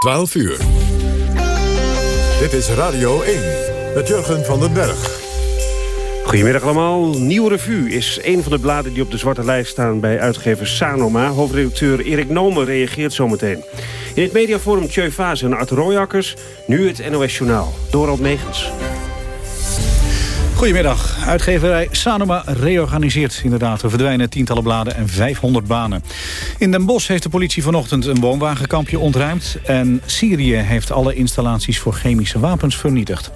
12 uur. Dit is Radio 1 met Jurgen van den Berg. Goedemiddag allemaal. Nieuw Revue is een van de bladen die op de zwarte lijst staan... bij uitgever Sanoma. Hoofdredacteur Erik Nomen reageert zometeen. In het mediaforum Tjeu Vaas en Art Royakkers. Nu het NOS Journaal. Dorald Megens. Goedemiddag. Uitgeverij Sanoma reorganiseert inderdaad. Er verdwijnen tientallen bladen en 500 banen. In Den Bosch heeft de politie vanochtend een woonwagenkampje ontruimd... en Syrië heeft alle installaties voor chemische wapens vernietigd.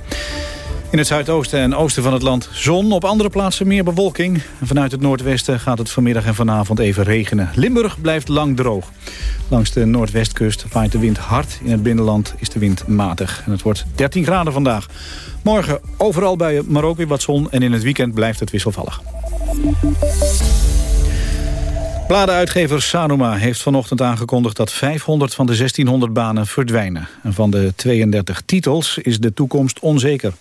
In het zuidoosten en oosten van het land zon. Op andere plaatsen meer bewolking. Vanuit het noordwesten gaat het vanmiddag en vanavond even regenen. Limburg blijft lang droog. Langs de noordwestkust waait de wind hard. In het binnenland is de wind matig. En het wordt 13 graden vandaag. Morgen overal buien, maar ook weer wat zon. En in het weekend blijft het wisselvallig. Bladenuitgever Sanoma heeft vanochtend aangekondigd dat 500 van de 1600 banen verdwijnen. En van de 32 titels is de toekomst onzeker.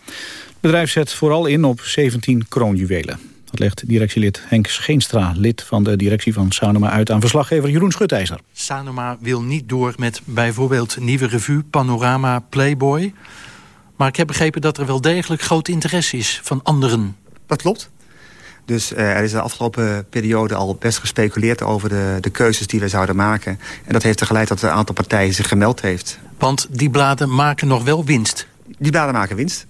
Het bedrijf zet vooral in op 17 kroonjuwelen. Dat legt directielid Henk Scheenstra, lid van de directie van Sanoma, uit aan verslaggever Jeroen Schutijzer. Sanoma wil niet door met bijvoorbeeld Nieuwe Revue, Panorama, Playboy. Maar ik heb begrepen dat er wel degelijk groot interesse is van anderen. Dat klopt. Dus uh, er is de afgelopen periode al best gespeculeerd over de, de keuzes die wij zouden maken. En dat heeft er geleid dat een aantal partijen zich gemeld heeft. Want die bladen maken nog wel winst? Die bladen maken winst.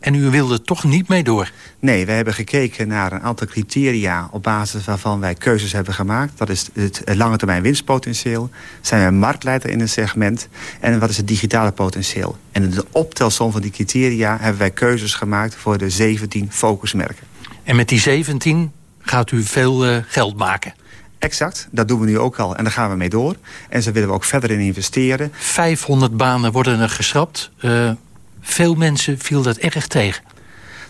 En u wilde toch niet mee door? Nee, we hebben gekeken naar een aantal criteria... op basis waarvan wij keuzes hebben gemaakt. Dat is het lange termijn winstpotentieel. Zijn we marktleider in een segment? En wat is het digitale potentieel? En in de optelsom van die criteria hebben wij keuzes gemaakt... voor de 17 focusmerken. En met die 17 gaat u veel uh, geld maken? Exact, dat doen we nu ook al en daar gaan we mee door. En zo willen we ook verder in investeren. 500 banen worden er geschrapt. Uh, veel mensen viel dat erg tegen.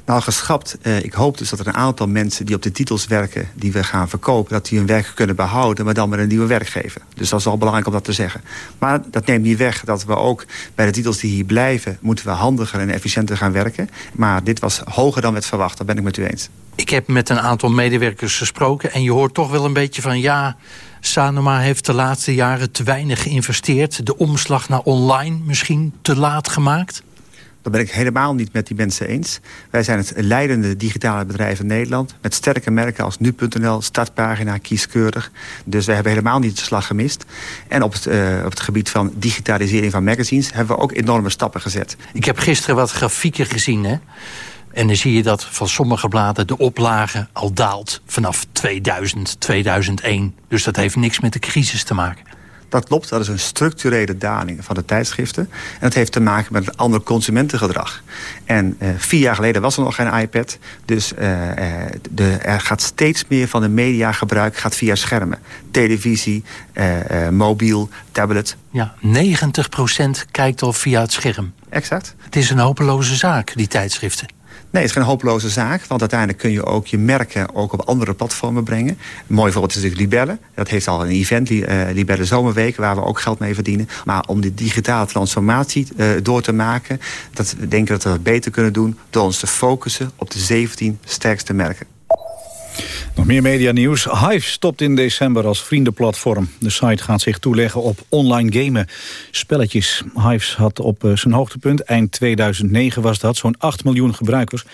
Nou, geschrapt. Uh, ik hoop dus dat er een aantal mensen die op de titels werken... die we gaan verkopen, dat die hun werk kunnen behouden... maar dan met een nieuwe werkgever. Dus dat is wel belangrijk om dat te zeggen. Maar dat neemt niet weg dat we ook bij de titels die hier blijven... moeten we handiger en efficiënter gaan werken. Maar dit was hoger dan werd verwacht, dat ben ik met u eens. Ik heb met een aantal medewerkers gesproken... en je hoort toch wel een beetje van... ja, Sanoma heeft de laatste jaren te weinig geïnvesteerd. De omslag naar online misschien te laat gemaakt? Dat ben ik helemaal niet met die mensen eens. Wij zijn het leidende digitale bedrijf in Nederland... met sterke merken als nu.nl, startpagina, kieskeurig. Dus we hebben helemaal niet de slag gemist. En op het, uh, op het gebied van digitalisering van magazines... hebben we ook enorme stappen gezet. Ik heb gisteren wat grafieken gezien, hè? En dan zie je dat van sommige bladen de oplage al daalt vanaf 2000, 2001. Dus dat heeft niks met de crisis te maken. Dat klopt, dat is een structurele daling van de tijdschriften. En dat heeft te maken met een ander consumentengedrag. En uh, vier jaar geleden was er nog geen iPad. Dus uh, de, er gaat steeds meer van de mediagebruik gaat via schermen. Televisie, uh, mobiel, tablet. Ja, 90% kijkt al via het scherm. Exact. Het is een hopeloze zaak, die tijdschriften. Nee, het is geen hopeloze zaak. Want uiteindelijk kun je ook je merken ook op andere platformen brengen. Een mooi voorbeeld is natuurlijk Libelle. Dat heeft al een event, uh, Libelle Zomerweek, waar we ook geld mee verdienen. Maar om die digitale transformatie uh, door te maken... dat we denken dat we dat beter kunnen doen... door ons te focussen op de 17 sterkste merken. Nog meer medianieuws. Hive stopt in december als vriendenplatform. De site gaat zich toeleggen op online gamen. Spelletjes. Hives had op uh, zijn hoogtepunt, eind 2009 was dat, zo'n 8 miljoen gebruikers.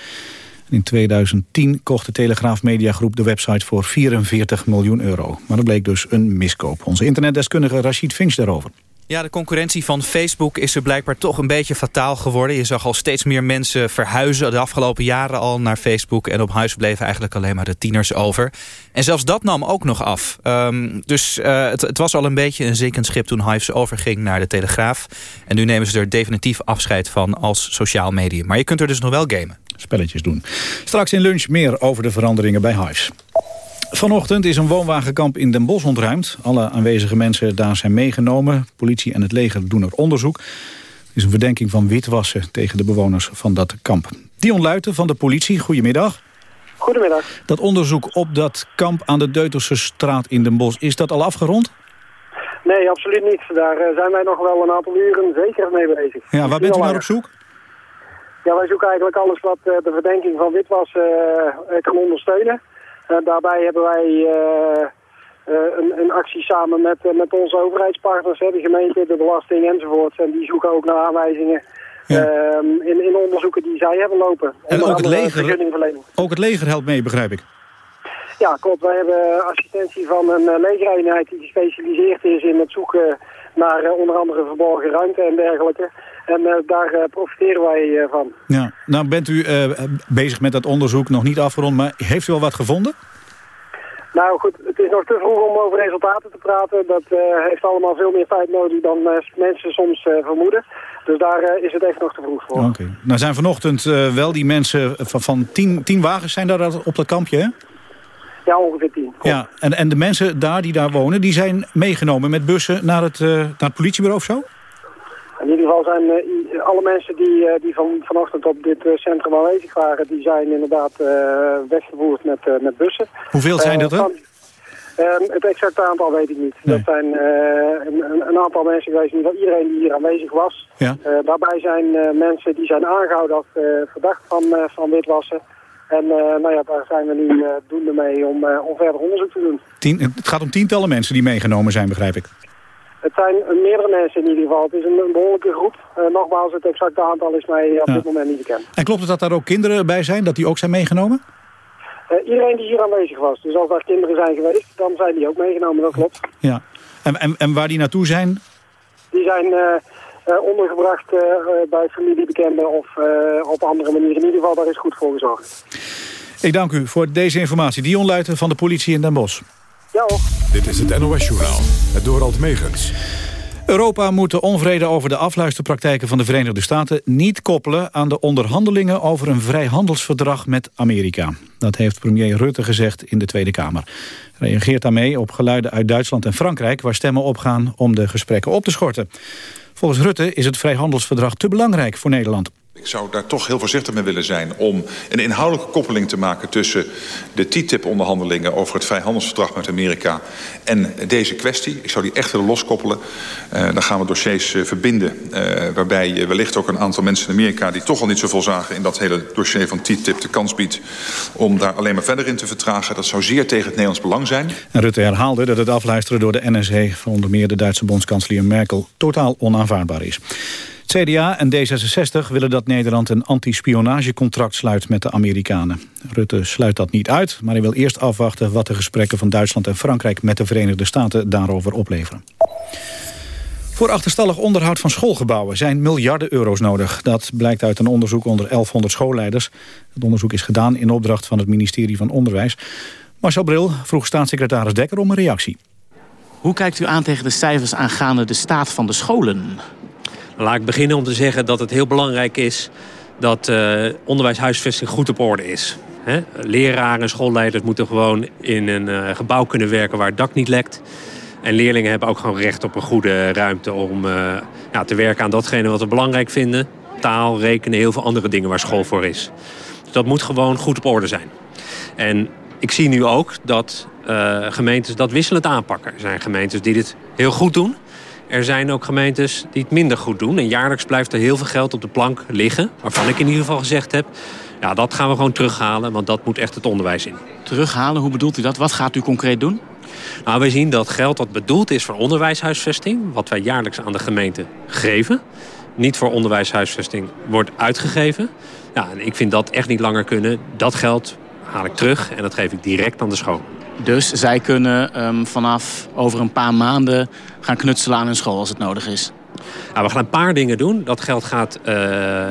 In 2010 kocht de Telegraaf Mediagroep de website voor 44 miljoen euro. Maar dat bleek dus een miskoop. Onze internetdeskundige Rachid Finch daarover. Ja, de concurrentie van Facebook is er blijkbaar toch een beetje fataal geworden. Je zag al steeds meer mensen verhuizen de afgelopen jaren al naar Facebook. En op huis bleven eigenlijk alleen maar de tieners over. En zelfs dat nam ook nog af. Um, dus uh, het, het, was al een beetje een zinkend schip toen Hives overging naar de Telegraaf. En nu nemen ze er definitief afscheid van als sociaal medium. Maar je kunt er dus nog wel gamen. Spelletjes doen. Straks in lunch meer over de veranderingen bij Hives. Vanochtend is een woonwagenkamp in Den Bosch ontruimd. Alle aanwezige mensen daar zijn meegenomen. Politie en het leger doen er onderzoek. Er is een verdenking van witwassen tegen de bewoners van dat kamp. Dion Luiten van de politie, goedemiddag. Goedemiddag. Dat onderzoek op dat kamp aan de Deutelse straat in Den Bosch, is dat al afgerond? Nee, absoluut niet. Daar eh, zijn wij nog wel een aantal uren zeker mee bezig. Ja, waar bent u naar op zoek? Ja, wij zoeken eigenlijk alles wat eh, de verdenking van witwassen uh, kan ondersteunen. Daarbij hebben wij een, een, actie samen met, met onze overheidspartners, hè, de gemeente, de belasting enzovoort. En die zoeken ook naar aanwijzingen ehm, in, in onderzoeken die zij hebben lopen. En ook het, leger, ook het leger helpt mee, begrijp ik. Ja, klopt. Wij hebben assistentie van een legereenheid die gespecialiseerd is in het zoeken naar onder andere verborgen ruimte en dergelijke. En eh, daar eh, profiteren wij eh, van. Ja, nou bent u bezig met dat onderzoek, nog niet afgerond, maar heeft u al wat gevonden? Nou goed, het is nog te vroeg om over resultaten te praten. Dat heeft allemaal veel meer tijd nodig dan mensen soms vermoeden. Dus daar is het even nog te vroeg voor. Oké. Nou zijn vanochtend wel die mensen van, van tien, tien wagens zijn daar op dat kampje, hè? Ja, ongeveer tien. Ja, en, en de mensen daar die daar wonen, die zijn meegenomen met bussen naar het, naar het politiebureau of zo? In ieder geval zijn uh, alle mensen die, uh, die van, vanochtend op dit uh, centrum aanwezig waren, die zijn inderdaad weggevoerd met, met bussen. Hoeveel zijn dat er? Ehm, het exacte aantal weet ik niet. Dat zijn een, een, aantal mensen geweest, in ieder geval iedereen die hier aanwezig was. Ja. daarbij zijn mensen die zijn aangehouden als verdacht van, van witwassen. En nou ja, daar zijn we nu doende mee om, om verder onderzoek te doen. Tien, het gaat om tientallen mensen die meegenomen zijn, begrijp ik. Het zijn meerdere mensen in ieder geval. Het is een, behoorlijke groep. Uh, nogmaals, het exacte aantal is mij op dit moment niet bekend. En klopt het dat daar ook kinderen bij zijn, dat die ook zijn meegenomen? Uh, iedereen die hier aanwezig was. Dus als daar kinderen zijn geweest, dan zijn die ook meegenomen, dat klopt. Ja. En, en, en waar die naartoe zijn? Die zijn uh, ondergebracht bij familiebekenden of op andere manieren. In ieder geval, daar is goed voor gezorgd. Ik dank u voor deze informatie. Dion Luiten van de politie in Den Bosch. Dit is het NOS-journaal, het Dorald Megens. Europa moet de onvrede over de afluisterpraktijken van de Verenigde Staten niet koppelen aan de onderhandelingen over een vrijhandelsverdrag met Amerika. Dat heeft premier Rutte gezegd in de Tweede Kamer. Hij reageert daarmee op geluiden uit Duitsland en Frankrijk waar stemmen opgaan om de gesprekken op te schorten. Volgens Rutte is het vrijhandelsverdrag te belangrijk voor Nederland. Ik zou daar toch heel voorzichtig mee willen zijn om een inhoudelijke koppeling te maken tussen de TTIP-onderhandelingen over het vrijhandelsverdrag met Amerika en deze kwestie. Ik zou die echt willen loskoppelen. Uh, dan gaan we dossiers uh, verbinden uh, waarbij wellicht ook een aantal mensen in Amerika die toch al niet zoveel zagen in dat hele dossier van TTIP de kans biedt om daar alleen maar verder in te vertragen. Dat zou zeer tegen het Nederlands belang zijn. Rutte herhaalde dat het afluisteren door de NSE van onder meer de Duitse bondskanselier Merkel totaal onaanvaardbaar is. CDA en D66 willen dat Nederland een anti-spionagecontract sluit met de Amerikanen. Rutte sluit dat niet uit, maar hij wil eerst afwachten... wat de gesprekken van Duitsland en Frankrijk met de Verenigde Staten daarover opleveren. Voor achterstallig onderhoud van schoolgebouwen zijn miljarden euro's nodig. Dat blijkt uit een onderzoek onder 1100 schoolleiders. Het onderzoek is gedaan in opdracht van het ministerie van Onderwijs. Marcel Bril vroeg staatssecretaris Dekker om een reactie. Hoe kijkt u aan tegen de cijfers aangaande de staat van de scholen? Laat ik beginnen om te zeggen dat het heel belangrijk is... dat uh, onderwijshuisvesting goed op orde is. He? Leraren en schoolleiders moeten gewoon in een uh, gebouw kunnen werken waar het dak niet lekt. En leerlingen hebben ook gewoon recht op een goede ruimte om ja, te werken aan datgene wat we belangrijk vinden. Taal, rekenen, heel veel andere dingen waar school voor is. Dus dat moet gewoon goed op orde zijn. En ik zie nu ook dat gemeentes dat wisselend aanpakken. Er zijn gemeentes die dit heel goed doen. Er zijn ook gemeentes die het minder goed doen. En jaarlijks blijft er heel veel geld op de plank liggen. Waarvan ik in ieder geval gezegd heb... ja, dat gaan we gewoon terughalen, want dat moet echt het onderwijs in. Terughalen, hoe bedoelt u dat? Wat gaat u concreet doen? Nou, wij zien dat geld dat bedoeld is voor onderwijshuisvesting... wat wij jaarlijks aan de gemeente geven... niet voor onderwijshuisvesting wordt uitgegeven. Ja, en ik vind dat echt niet langer kunnen. Dat geld haal ik terug en dat geef ik direct aan de school. Dus zij kunnen um, vanaf over een paar maanden gaan knutselen aan hun school als het nodig is? Nou, we gaan een paar dingen doen. Dat geld gaat uh,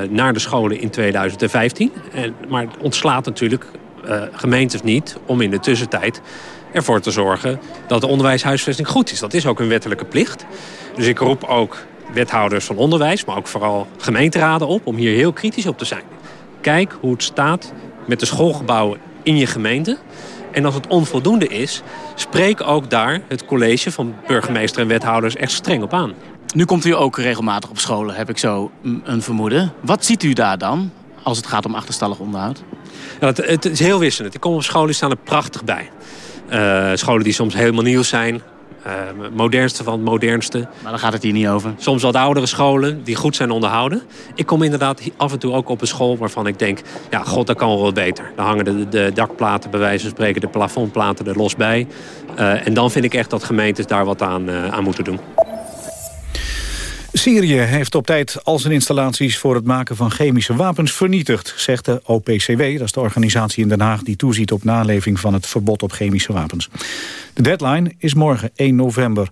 naar de scholen in 2015. En, maar het ontslaat natuurlijk uh, gemeentes niet om in de tussentijd ervoor te zorgen dat de onderwijshuisvesting goed is. Dat is ook een wettelijke plicht. Dus ik roep ook wethouders van onderwijs, maar ook vooral gemeenteraden op... om hier heel kritisch op te zijn. Kijk hoe het staat met de schoolgebouwen in je gemeente. En als het onvoldoende is, spreek ook daar het college van burgemeester en wethouders echt streng op aan. Nu komt u ook regelmatig op scholen, heb ik zo een vermoeden. Wat ziet u daar dan als het gaat om achterstallig onderhoud? Ja, het, het, is heel wisselend. Ik kom op scholen, die staan er prachtig bij. Uh, scholen die soms helemaal nieuw zijn, Uh, modernste van het modernste. Maar daar gaat het hier niet over. Soms wat oudere scholen die goed zijn onderhouden. Ik kom inderdaad af en toe ook op een school waarvan ik denk... ja, god, dat kan wel wat beter. Dan hangen de, de dakplaten bij wijze van spreken, de plafondplaten er los bij. Uh, en dan vind ik echt dat gemeentes daar wat aan, uh, aan moeten doen. Syrië heeft op tijd al zijn installaties voor het maken van chemische wapens vernietigd, zegt de OPCW. Dat is de organisatie in Den Haag die toeziet op naleving van het verbod op chemische wapens. De deadline is morgen 1 november.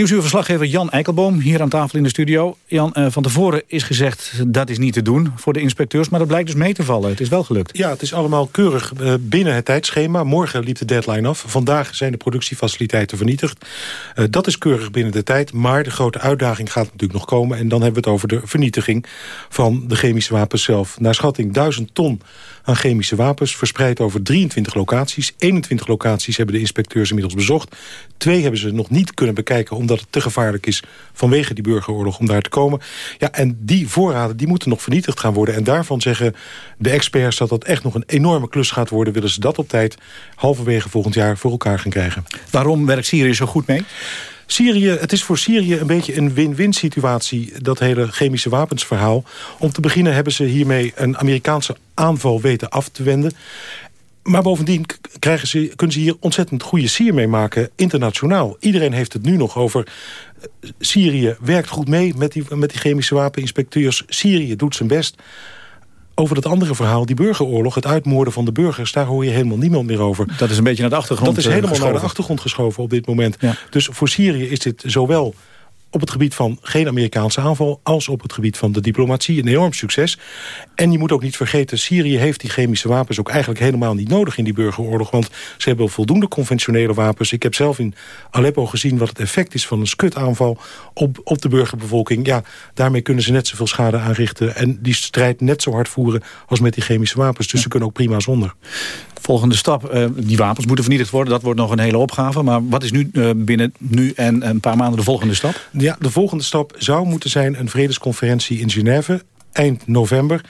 Nieuwsuurverslaggever Jan Eikelboom hier aan tafel in de studio. Jan, uh, van tevoren is gezegd dat is niet te doen voor de inspecteurs... maar dat blijkt dus mee te vallen. Het is wel gelukt. Ja, het is allemaal keurig uh, binnen het tijdschema. Morgen liep de deadline af. Vandaag zijn de productiefaciliteiten vernietigd. Uh, dat is keurig binnen de tijd. Maar de grote uitdaging gaat natuurlijk nog komen. En dan hebben we het over de vernietiging van de chemische wapens zelf. Naar schatting 1000 ton aan chemische wapens... verspreid over 23 locaties. 21 locaties hebben de inspecteurs inmiddels bezocht. Twee hebben ze nog niet kunnen bekijken... omdat het te gevaarlijk is vanwege die burgeroorlog om daar te komen. Ja, en die voorraden die moeten nog vernietigd gaan worden. En daarvan zeggen de experts dat dat echt nog een enorme klus gaat worden... willen ze dat op tijd halverwege volgend jaar voor elkaar gaan krijgen. Waarom werkt Syrië zo goed mee? Syrië, het is voor Syrië een beetje een win-win situatie... dat hele chemische wapensverhaal. Om te beginnen hebben ze hiermee een Amerikaanse aanval weten af te wenden. Maar bovendien krijgen ze, kunnen ze hier ontzettend goede sier mee maken, internationaal. Iedereen heeft het nu nog over... Eh, Syrië werkt goed mee met die, met die chemische wapeninspecteurs. Syrië doet zijn best over dat andere verhaal, die burgeroorlog... het uitmoorden van de burgers, daar hoor je helemaal niemand meer over. Dat is een beetje naar de achtergrond Dat is helemaal naar de achtergrond geschoven op dit moment. Dus voor Syrië is dit zowel op het gebied van geen Amerikaanse aanval... als op het gebied van de diplomatie een enorm succes. En je moet ook niet vergeten, Syrië heeft die chemische wapens... ook eigenlijk helemaal niet nodig in die burgeroorlog. Want ze hebben voldoende conventionele wapens. Ik heb zelf in Aleppo gezien wat het effect is van een skutaanval... op, op de burgerbevolking. Ja, daarmee kunnen ze net zoveel schade aanrichten... en die strijd net zo hard voeren als met die chemische wapens. Dus ze kunnen ook prima zonder. Volgende stap, uh, die wapens moeten vernietigd worden. Dat wordt nog een hele opgave. Maar wat is nu uh, binnen nu en een paar maanden de volgende stap? Ja, de volgende stap zou moeten zijn een vredesconferentie in Genève eind november.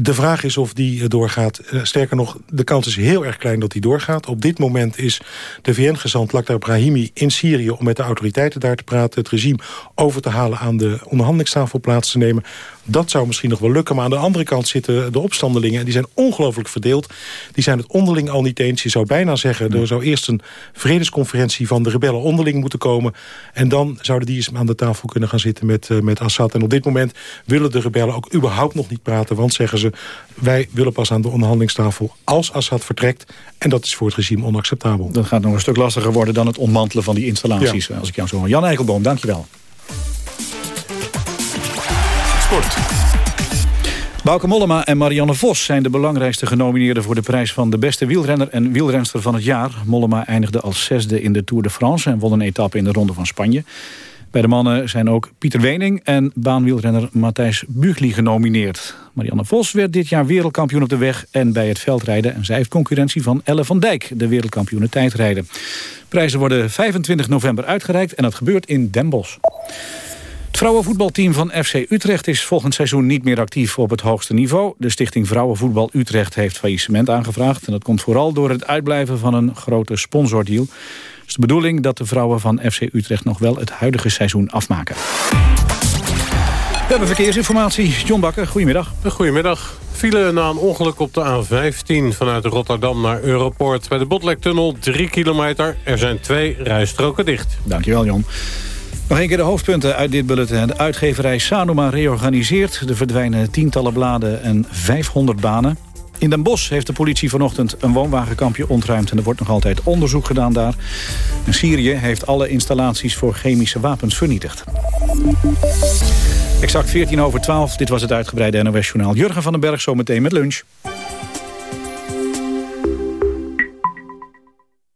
De vraag is of die eh, doorgaat. Sterker nog, de kans is heel erg klein dat die doorgaat. Op dit moment is de VN-gezant Lakhdar Brahimi in Syrië... om met de autoriteiten daar te praten, het regime over te halen... aan de onderhandelingstafel plaats te nemen. Dat zou misschien nog wel lukken. Maar aan de andere kant zitten de opstandelingen. En die zijn ongelooflijk verdeeld. Die zijn het onderling al niet eens. Je zou bijna zeggen, er zou eerst een vredesconferentie van de rebellen onderling moeten komen. En dan zouden die eens aan de tafel kunnen gaan zitten met, uh, met Assad. En op dit moment willen de rebellen ook überhaupt nog niet praten. Want zeggen ze, wij willen pas aan de onderhandelingstafel als Assad vertrekt. En dat is voor het regime onacceptabel. Dat gaat nog een stuk lastiger worden dan het ontmantelen van die installaties. Als ik jou zo hoor. Jan Eikelboom, dankjewel. Sport. Bauke Mollema en Marianne Vos zijn de belangrijkste genomineerden... voor de prijs van de beste wielrenner en wielrenster van het jaar. Mollema eindigde als zesde in de Tour de France... en won een etappe in de Ronde van Spanje. Bij de mannen zijn ook Pieter Wening en baanwielrenner Matthijs Bugli genomineerd. Marianne Vos werd dit jaar wereldkampioen op de weg en bij het veldrijden. En zij heeft concurrentie van Elle van Dijk, de wereldkampioene tijdrijden. Prijzen worden 25 november uitgereikt en dat gebeurt in Den Bosch. Het vrouwenvoetbalteam van FC Utrecht is volgend seizoen niet meer actief op het hoogste niveau. De stichting Vrouwenvoetbal Utrecht heeft faillissement aangevraagd. En dat komt vooral door het uitblijven van een grote sponsordeal. Het is de bedoeling dat de vrouwen van FC Utrecht nog wel het huidige seizoen afmaken. We hebben verkeersinformatie. John Bakker, goedemiddag. Goedemiddag. File na een ongeluk op de A15 vanuit Rotterdam naar Europoort. Bij de Botlektunnel 3 kilometer. Er zijn twee rijstroken dicht. Dankjewel, Jon. Nog een keer de hoofdpunten uit dit bulletin. De uitgeverij Sanoma reorganiseert. Er verdwijnen tientallen bladen en 500 banen. In Den Bosch heeft de politie vanochtend een woonwagenkampje ontruimd... en er wordt nog altijd onderzoek gedaan daar. En Syrië heeft alle installaties voor chemische wapens vernietigd. Exact 14 over 12. Dit was het uitgebreide NOS-journaal. Jurgen van den Berg zometeen met lunch.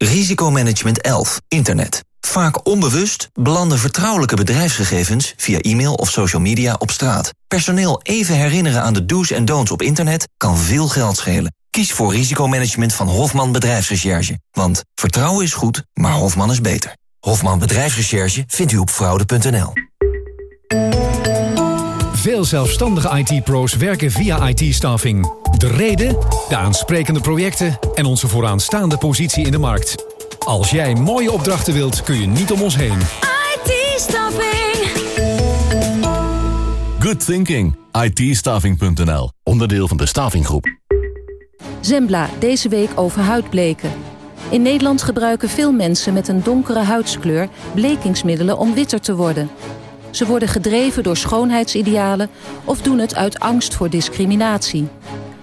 Risicomanagement 11. Internet. Vaak onbewust belanden vertrouwelijke bedrijfsgegevens via e-mail of social media op straat. Personeel even herinneren aan de do's en don'ts op internet kan veel geld schelen. Kies voor risicomanagement van Hofman Bedrijfsrecherche. Want vertrouwen is goed, maar Hofman is beter. Hofman Bedrijfsrecherche vindt u op fraude.nl. Veel zelfstandige IT-pro's werken via IT-staffing. De reden, de aansprekende projecten en onze vooraanstaande positie in de markt. Als jij mooie opdrachten wilt, kun je niet om ons heen. IT-staffing. Good thinking. it Onderdeel van de Stavinggroep. Zembla, deze week over huidbleken. In Nederland gebruiken veel mensen met een donkere huidskleur... blekingsmiddelen om witter te worden. Ze worden gedreven door schoonheidsidealen... of doen het uit angst voor discriminatie.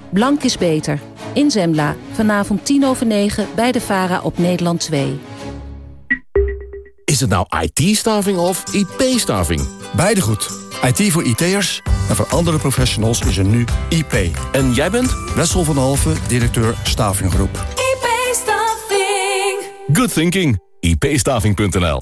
Blank is beter. In Zembla, vanavond 10 over 9 bij de VARA op Nederland 2. Is het nou IT-staving of IP-staving? Beide goed. IT voor IT'ers en voor andere professionals is er nu IP. En jij bent? Wessel van Halve, directeur Stavinggroep. IP-staffing. Good thinking. ipstaving.nl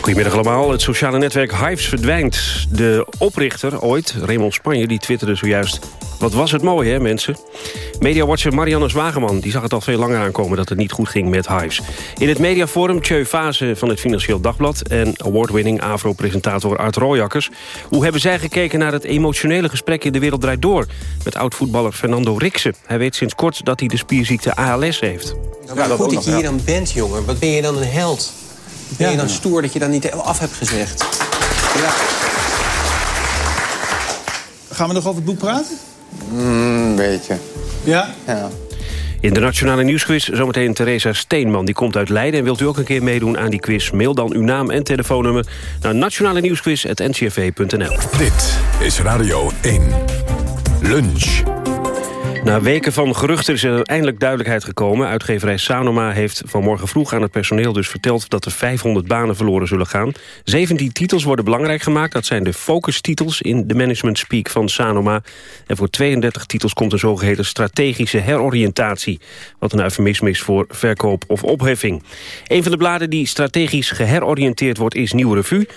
Goedemiddag allemaal. Het sociale netwerk Hives verdwijnt. De oprichter ooit, Raymond Spanje, die twitterde zojuist... Wat was het mooi, hè, mensen? Mediawatcher Marianne Zwageman die zag het al veel langer aankomen... dat het niet goed ging met Hives. In het mediaforum Tjeu van het Financieel Dagblad... en award-winning AVRO-presentator Art Rooijakkers. Hoe hebben zij gekeken naar het emotionele gesprek in De Wereld Draait Door... met oud-voetballer Fernando Riksen. Hij weet sinds kort dat hij de spierziekte ALS heeft. Ja, goed dat je hier dan bent, jongen. Wat ben je dan een held? Ben je dan stoer dat je dat niet af hebt gezegd? Ja. Gaan we nog over het boek praten? Een beetje. Ja? Ja. In de Nationale Nieuwsquiz zometeen Theresa Steenman. Die komt uit Leiden en wilt u ook een keer meedoen aan die quiz? Mail dan uw naam en telefoonnummer naar nationale nieuwsquiz.ncrv.nl. Dit is Radio 1. Lunch. Na weken van geruchten is er eindelijk duidelijkheid gekomen. Uitgeverij Sanoma heeft vanmorgen vroeg aan het personeel dus verteld... dat er 500 banen verloren zullen gaan. 17 titels worden belangrijk gemaakt. Dat zijn de focus-titels in de management speak van Sanoma. En voor 32 titels komt een zogeheten strategische heroriëntatie. Wat een eufemisme is voor verkoop of opheffing. Een van de bladen die strategisch geheroriënteerd wordt is Nieuwe Revue.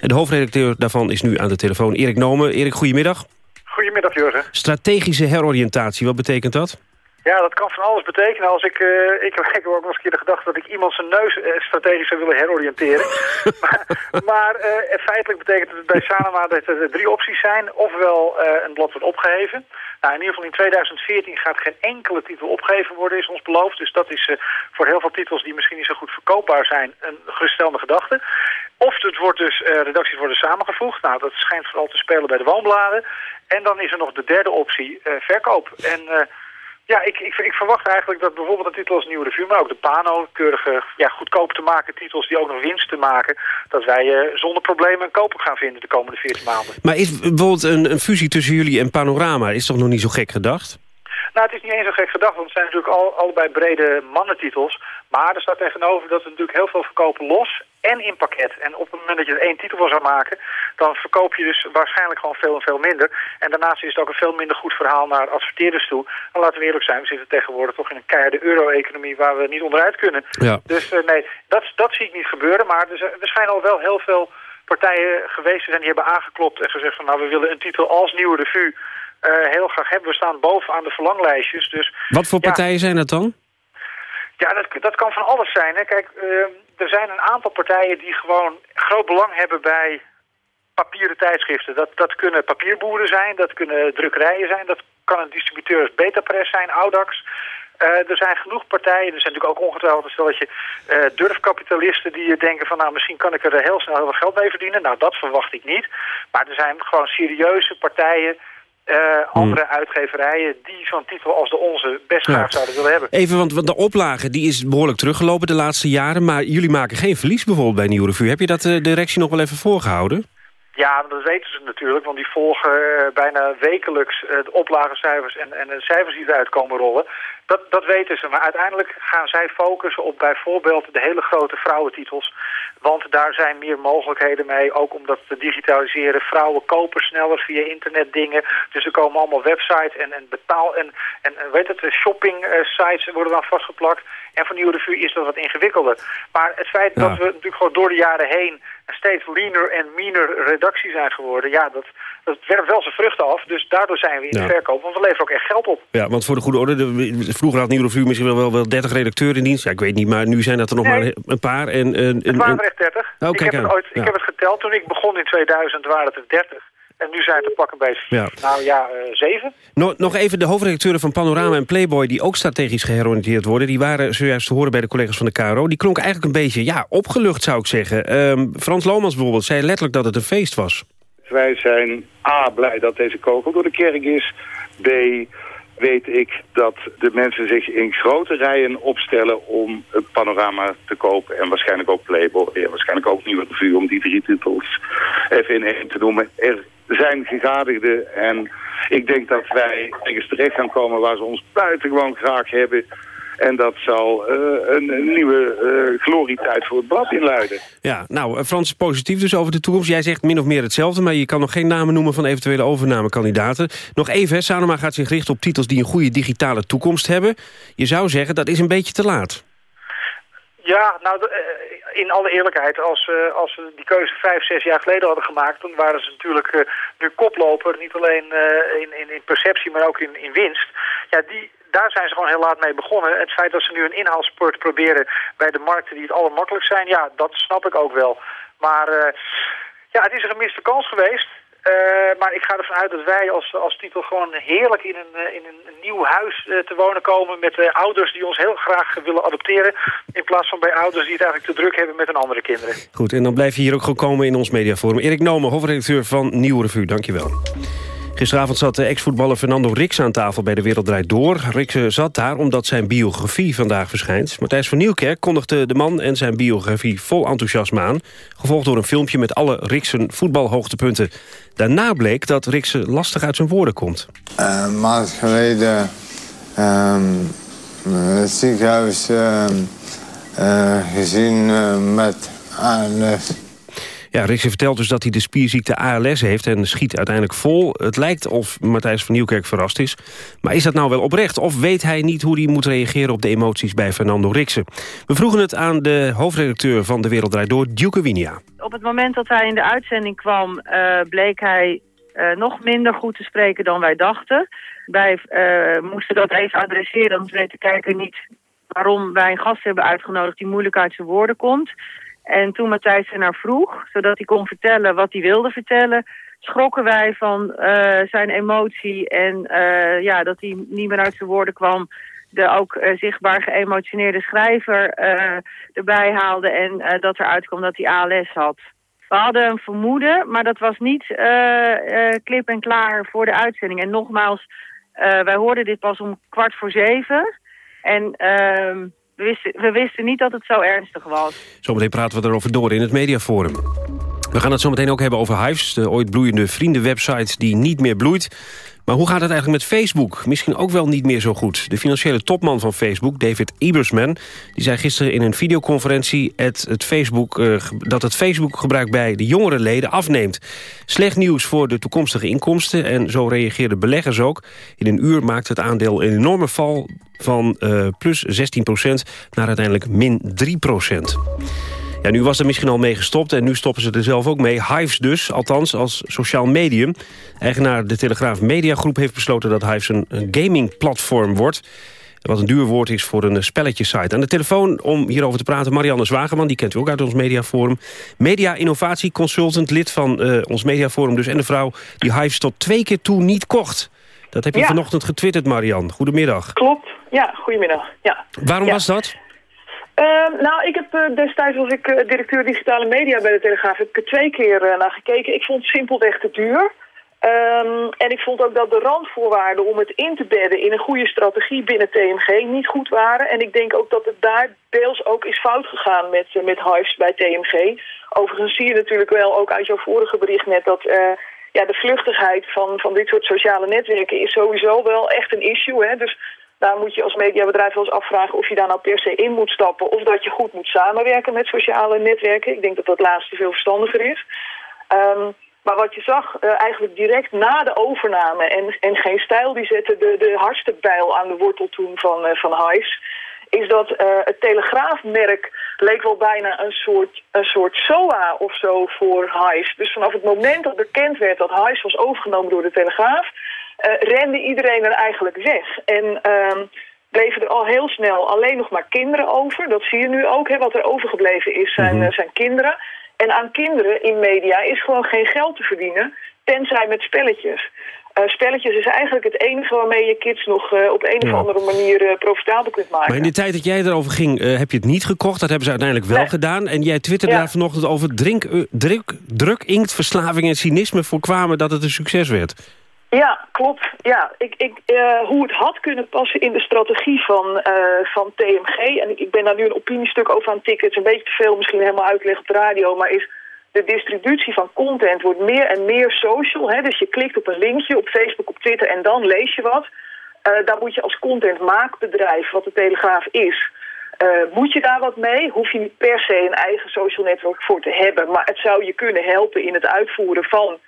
En de hoofdredacteur daarvan is nu aan de telefoon Erik Nomen. Erik, goedemiddag. Goedemiddag, Jurgen. Strategische heroriëntatie, wat betekent dat? Ja, dat kan van alles betekenen. Als ik, uh, ik, ik heb ook wel eens een keer de gedachte dat ik iemand zijn neus uh, strategisch zou willen heroriënteren. maar maar uh, feitelijk betekent het bij Sanoma dat er drie opties zijn. Ofwel een blad wordt opgeheven. Nou, in ieder geval in 2014 gaat geen enkele titel opgegeven worden, is ons beloofd. Dus dat is voor heel veel titels die misschien niet zo goed verkoopbaar zijn een geruststellende gedachte. Of het wordt dus, redacties worden samengevoegd. Nou, dat schijnt vooral te spelen bij de woonbladen. En dan is er nog de derde optie, verkoop. En ja, ik, ik, ik, verwacht eigenlijk dat bijvoorbeeld een titel als Nieuwe Revue... maar ook de Pano, keurige, ja, goedkoop te maken titels die ook nog winst te maken... dat wij zonder problemen een koper gaan vinden de komende 14 maanden. Maar is bijvoorbeeld een, een fusie tussen jullie en Panorama... is toch nog niet zo gek gedacht? Nou, het is niet eens zo gek gedacht, want het zijn natuurlijk al, allebei brede mannentitels. Maar er staat tegenover dat we natuurlijk heel veel verkopen los en in pakket. En op het moment dat je er één titel van zou maken, dan verkoop je dus waarschijnlijk gewoon veel en veel minder. En daarnaast is het ook een veel minder goed verhaal naar adverteerders toe. En laten we eerlijk zijn, we zitten tegenwoordig toch in een keiharde euro-economie waar we niet onderuit kunnen. Ja. Dus uh, nee, dat, dat zie ik niet gebeuren. Maar er, er schijnen al wel heel veel partijen geweest te zijn die hebben aangeklopt en gezegd van nou we willen een titel als Nieuwe Revue uh, heel graag hebben. We staan bovenaan de verlanglijstjes. Dus, Wat voor partijen zijn dat dan? Ja, dat, dat kan van alles zijn. Hè. Kijk, uh, er zijn een aantal partijen die gewoon groot belang hebben bij papieren tijdschriften. Dat, dat kunnen papierboeren zijn, dat kunnen drukkerijen zijn, dat kan een distributeur zijn, Audax. Uh, er zijn genoeg partijen, er zijn natuurlijk ook ongetwijfeld een stelletje uh, durfkapitalisten die denken van nou misschien kan ik er heel snel heel veel geld mee verdienen. Nou dat verwacht ik niet. Maar er zijn gewoon serieuze partijen uh, andere hmm. uitgeverijen die zo'n titel als de onze best graag ja. zouden willen hebben. Even, want de oplage die is behoorlijk teruggelopen de laatste jaren... maar jullie maken geen verlies bijvoorbeeld bij Nieuwe Revue. Heb je dat de directie nog wel even voorgehouden? Ja, dat weten ze natuurlijk, want die volgen uh, bijna wekelijks uh, de oplagecijfers en, en de cijfers die eruit komen rollen. Dat, dat weten ze, maar uiteindelijk gaan zij focussen op bijvoorbeeld de hele grote vrouwentitels. Want daar zijn meer mogelijkheden mee, ook om dat te digitaliseren. Vrouwen kopen sneller via internet dingen. Dus er komen allemaal websites en, en betaal en, en weet het, shopping uh, sites worden dan vastgeplakt. En voor Nieuwe Revue is dat wat ingewikkelder. Maar het feit ja. dat we natuurlijk gewoon door de jaren heen steeds leaner en meaner redactie zijn geworden. Ja, dat, dat werpt wel zijn vruchten af. Dus daardoor zijn we in de verkoop, want we leveren ook echt geld op. Ja, want voor de goede orde, de, vroeger had Nieuwe Revue misschien wel, wel, wel 30 redacteuren in dienst. Ja, ik weet niet, maar nu zijn dat er nog maar een paar. En, en, het waren er echt 30. Oh, ik, heb het ooit, ik heb het geteld. Toen ik begon in 2000 waren het er 30. En nu zijn het er pakken bij ja. nou ja, uh, zeven. Nog, nog even de hoofdredacteuren van Panorama en Playboy... die ook strategisch geheroriënteerd worden... die waren zojuist te horen bij de collega's van de KRO. Die klonk eigenlijk een beetje ja, opgelucht, zou ik zeggen. Um, Frans Lomans bijvoorbeeld zei letterlijk dat het een feest was. Wij zijn A, blij dat deze kogel door de kerk is. B, weet ik dat de mensen zich in grote rijen opstellen om het panorama te kopen. En waarschijnlijk ook Playboy en waarschijnlijk ook Nieuwe Revue om die drie titels even in één te noemen. Er zijn gegadigden en ik denk dat wij ergens terecht gaan komen waar ze ons buitengewoon graag hebben. En dat zal uh, een, nieuwe uh, glorietijd voor het blad inluiden. Ja, nou, eh, Frans, positief dus over de toekomst. Jij zegt min of meer hetzelfde, maar je kan nog geen namen noemen... van eventuele overnamekandidaten. Nog even, hè, Sanoma gaat zich richten op titels die een goede digitale toekomst hebben. Je zou zeggen, dat is een beetje te laat. Ja, nou, in alle eerlijkheid, als, als die keuze vijf, zes jaar geleden hadden gemaakt... dan waren ze natuurlijk nu koploper, niet alleen uh, in, in, in, perceptie, maar ook in, in winst. Ja, die, daar zijn ze gewoon heel laat mee begonnen. Het feit dat ze nu een inhaalsport proberen bij de markten die het allermakkelijk zijn... ja, dat snap ik ook wel. Maar ja, het is een gemiste kans geweest. Uh, maar ik ga ervan uit dat wij als, als titel gewoon heerlijk in een, in een nieuw huis uh, te wonen komen... met ouders die ons heel graag willen adopteren... in plaats van bij ouders die het eigenlijk te druk hebben met hun andere kinderen. Goed, en dan blijf je hier ook gewoon komen in ons mediaforum. Erik Nomen, hoofdredacteur van Nieuwe Revue, dankjewel. Gisteravond zat de ex-voetballer Fernando Rix aan tafel bij de Wereld Draait Door. Rix zat daar omdat zijn biografie vandaag verschijnt. Matthijs van Nieuwkerk kondigde de man en zijn biografie vol enthousiasme aan. Gevolgd door een filmpje met alle Rixen voetbalhoogtepunten. Daarna bleek dat Rixen lastig uit zijn woorden komt. Maand geleden um, het ziekenhuis uh, gezien met ALS. Ja, Rixen vertelt dus dat hij de spierziekte ALS heeft en schiet uiteindelijk vol. Het lijkt of Matthijs van Nieuwkerk verrast is. Maar is dat nou wel oprecht? Of weet hij niet hoe hij moet reageren op de emoties bij Fernando Rixen? We vroegen het aan de hoofdredacteur van De Wereld Door, Duke Winia. Op het moment dat hij in de uitzending kwam, uh, bleek hij uh, nog minder goed te spreken dan wij dachten. Wij uh, moesten dat even adresseren, anders weet de kijker niet waarom wij een gast hebben uitgenodigd die moeilijk uit zijn woorden komt. En toen Matthijs er naar vroeg, zodat hij kon vertellen wat hij wilde vertellen... schrokken wij van uh, zijn emotie en uh, ja, dat hij niet meer uit zijn woorden kwam... de ook uh, zichtbaar geëmotioneerde schrijver erbij haalde... en dat eruit kwam dat hij ALS had. We hadden een vermoeden, maar dat was niet klip en klaar voor de uitzending. En nogmaals, wij hoorden dit pas om kwart voor zeven... En ehm, we wisten, niet dat het zo ernstig was. Zometeen praten we erover door in het mediaforum. We gaan het zometeen ook hebben over Hives, de ooit bloeiende vriendenwebsite die niet meer bloeit. Maar hoe gaat het eigenlijk met Facebook? Misschien ook wel niet meer zo goed. De financiële topman van Facebook, David Ebersman... die zei gisteren in een videoconferentie het, het Facebook, uh, dat het Facebook-gebruik bij de jongere leden afneemt. Slecht nieuws voor de toekomstige inkomsten en zo reageerden beleggers ook. In een uur maakt het aandeel een enorme val van uh, plus 16% naar uiteindelijk min 3 ja, nu was er misschien al mee gestopt en nu stoppen ze er zelf ook mee. Hives dus, althans als sociaal medium. Eigenaar de Telegraaf Mediagroep heeft besloten dat Hives een, een gamingplatform wordt. Wat een duur woord is voor een spelletjesite. Aan de telefoon om hierover te praten Marianne Zwageman. Die kent u ook uit ons mediaforum. Media Innovatie Consultant, lid van uh, ons mediaforum dus. En de vrouw die Hives tot twee keer toe niet kocht. Dat heb je vanochtend getwitterd, Marianne. Goedemiddag. Klopt. Ja, goedemiddag. Ja. Waarom was dat? Uh, nou, ik heb uh, destijds was ik uh, directeur digitale media bij de Telegraaf. Heb ik er twee keer uh, naar gekeken. Ik vond het simpelweg te duur. Um, en ik vond ook dat de randvoorwaarden om het in te bedden in een goede strategie binnen TMG niet goed waren. En ik denk ook dat het daar deels ook is fout gegaan met, met Hives bij TMG. Overigens zie je natuurlijk wel ook uit jouw vorige bericht net dat ja, de vluchtigheid van, van dit soort sociale netwerken is sowieso wel echt een issue. Hè? Dus daar moet je als mediabedrijf wel eens afvragen of je daar nou per se in moet stappen... of dat je goed moet samenwerken met sociale netwerken. Ik denk dat dat laatste veel verstandiger is. Um, maar wat je zag, uh, eigenlijk direct na de overname en, en geen stijl... die zette de, de hardste pijl aan de wortel toen van, uh, van Hives is dat eh, het telegraafmerk leek wel bijna een soort, een soort SOA of zo voor Heijs. Dus vanaf het moment dat bekend werd dat Heijs was overgenomen door de Telegraaf... eh, rende iedereen er eigenlijk weg. En ehm, bleven er al heel snel alleen nog maar kinderen over. Dat zie je nu ook. Hè. Wat er overgebleven is zijn, eh, zijn kinderen. En aan kinderen in media is gewoon geen geld te verdienen... tenzij met spelletjes. Eh, spelletjes is eigenlijk het enige waarmee je kids nog op een of andere manier eh, profitabel kunt maken. Maar in de tijd dat jij erover ging, heb je het niet gekocht. Dat hebben ze uiteindelijk wel Nee. gedaan. En jij twitterde Ja. daar vanochtend over drink, druk, druk, inkt, verslaving en cynisme voorkwamen dat het een succes werd. Ja, klopt. Ja, ik, ik, eh, hoe het had kunnen passen in de strategie van, eh, van TMG... en ik, ben daar nu een opiniestuk over aan is een beetje te veel misschien helemaal uitleggen op de radio... maar is de distributie van content wordt meer en meer social. Hè? Dus je klikt op een linkje op Facebook, op Twitter en dan lees je wat. Eh daar moet je als contentmaakbedrijf, wat de Telegraaf is... moet je daar wat mee? Hoef je niet per se een eigen social network voor te hebben... maar het zou je kunnen helpen in het uitvoeren van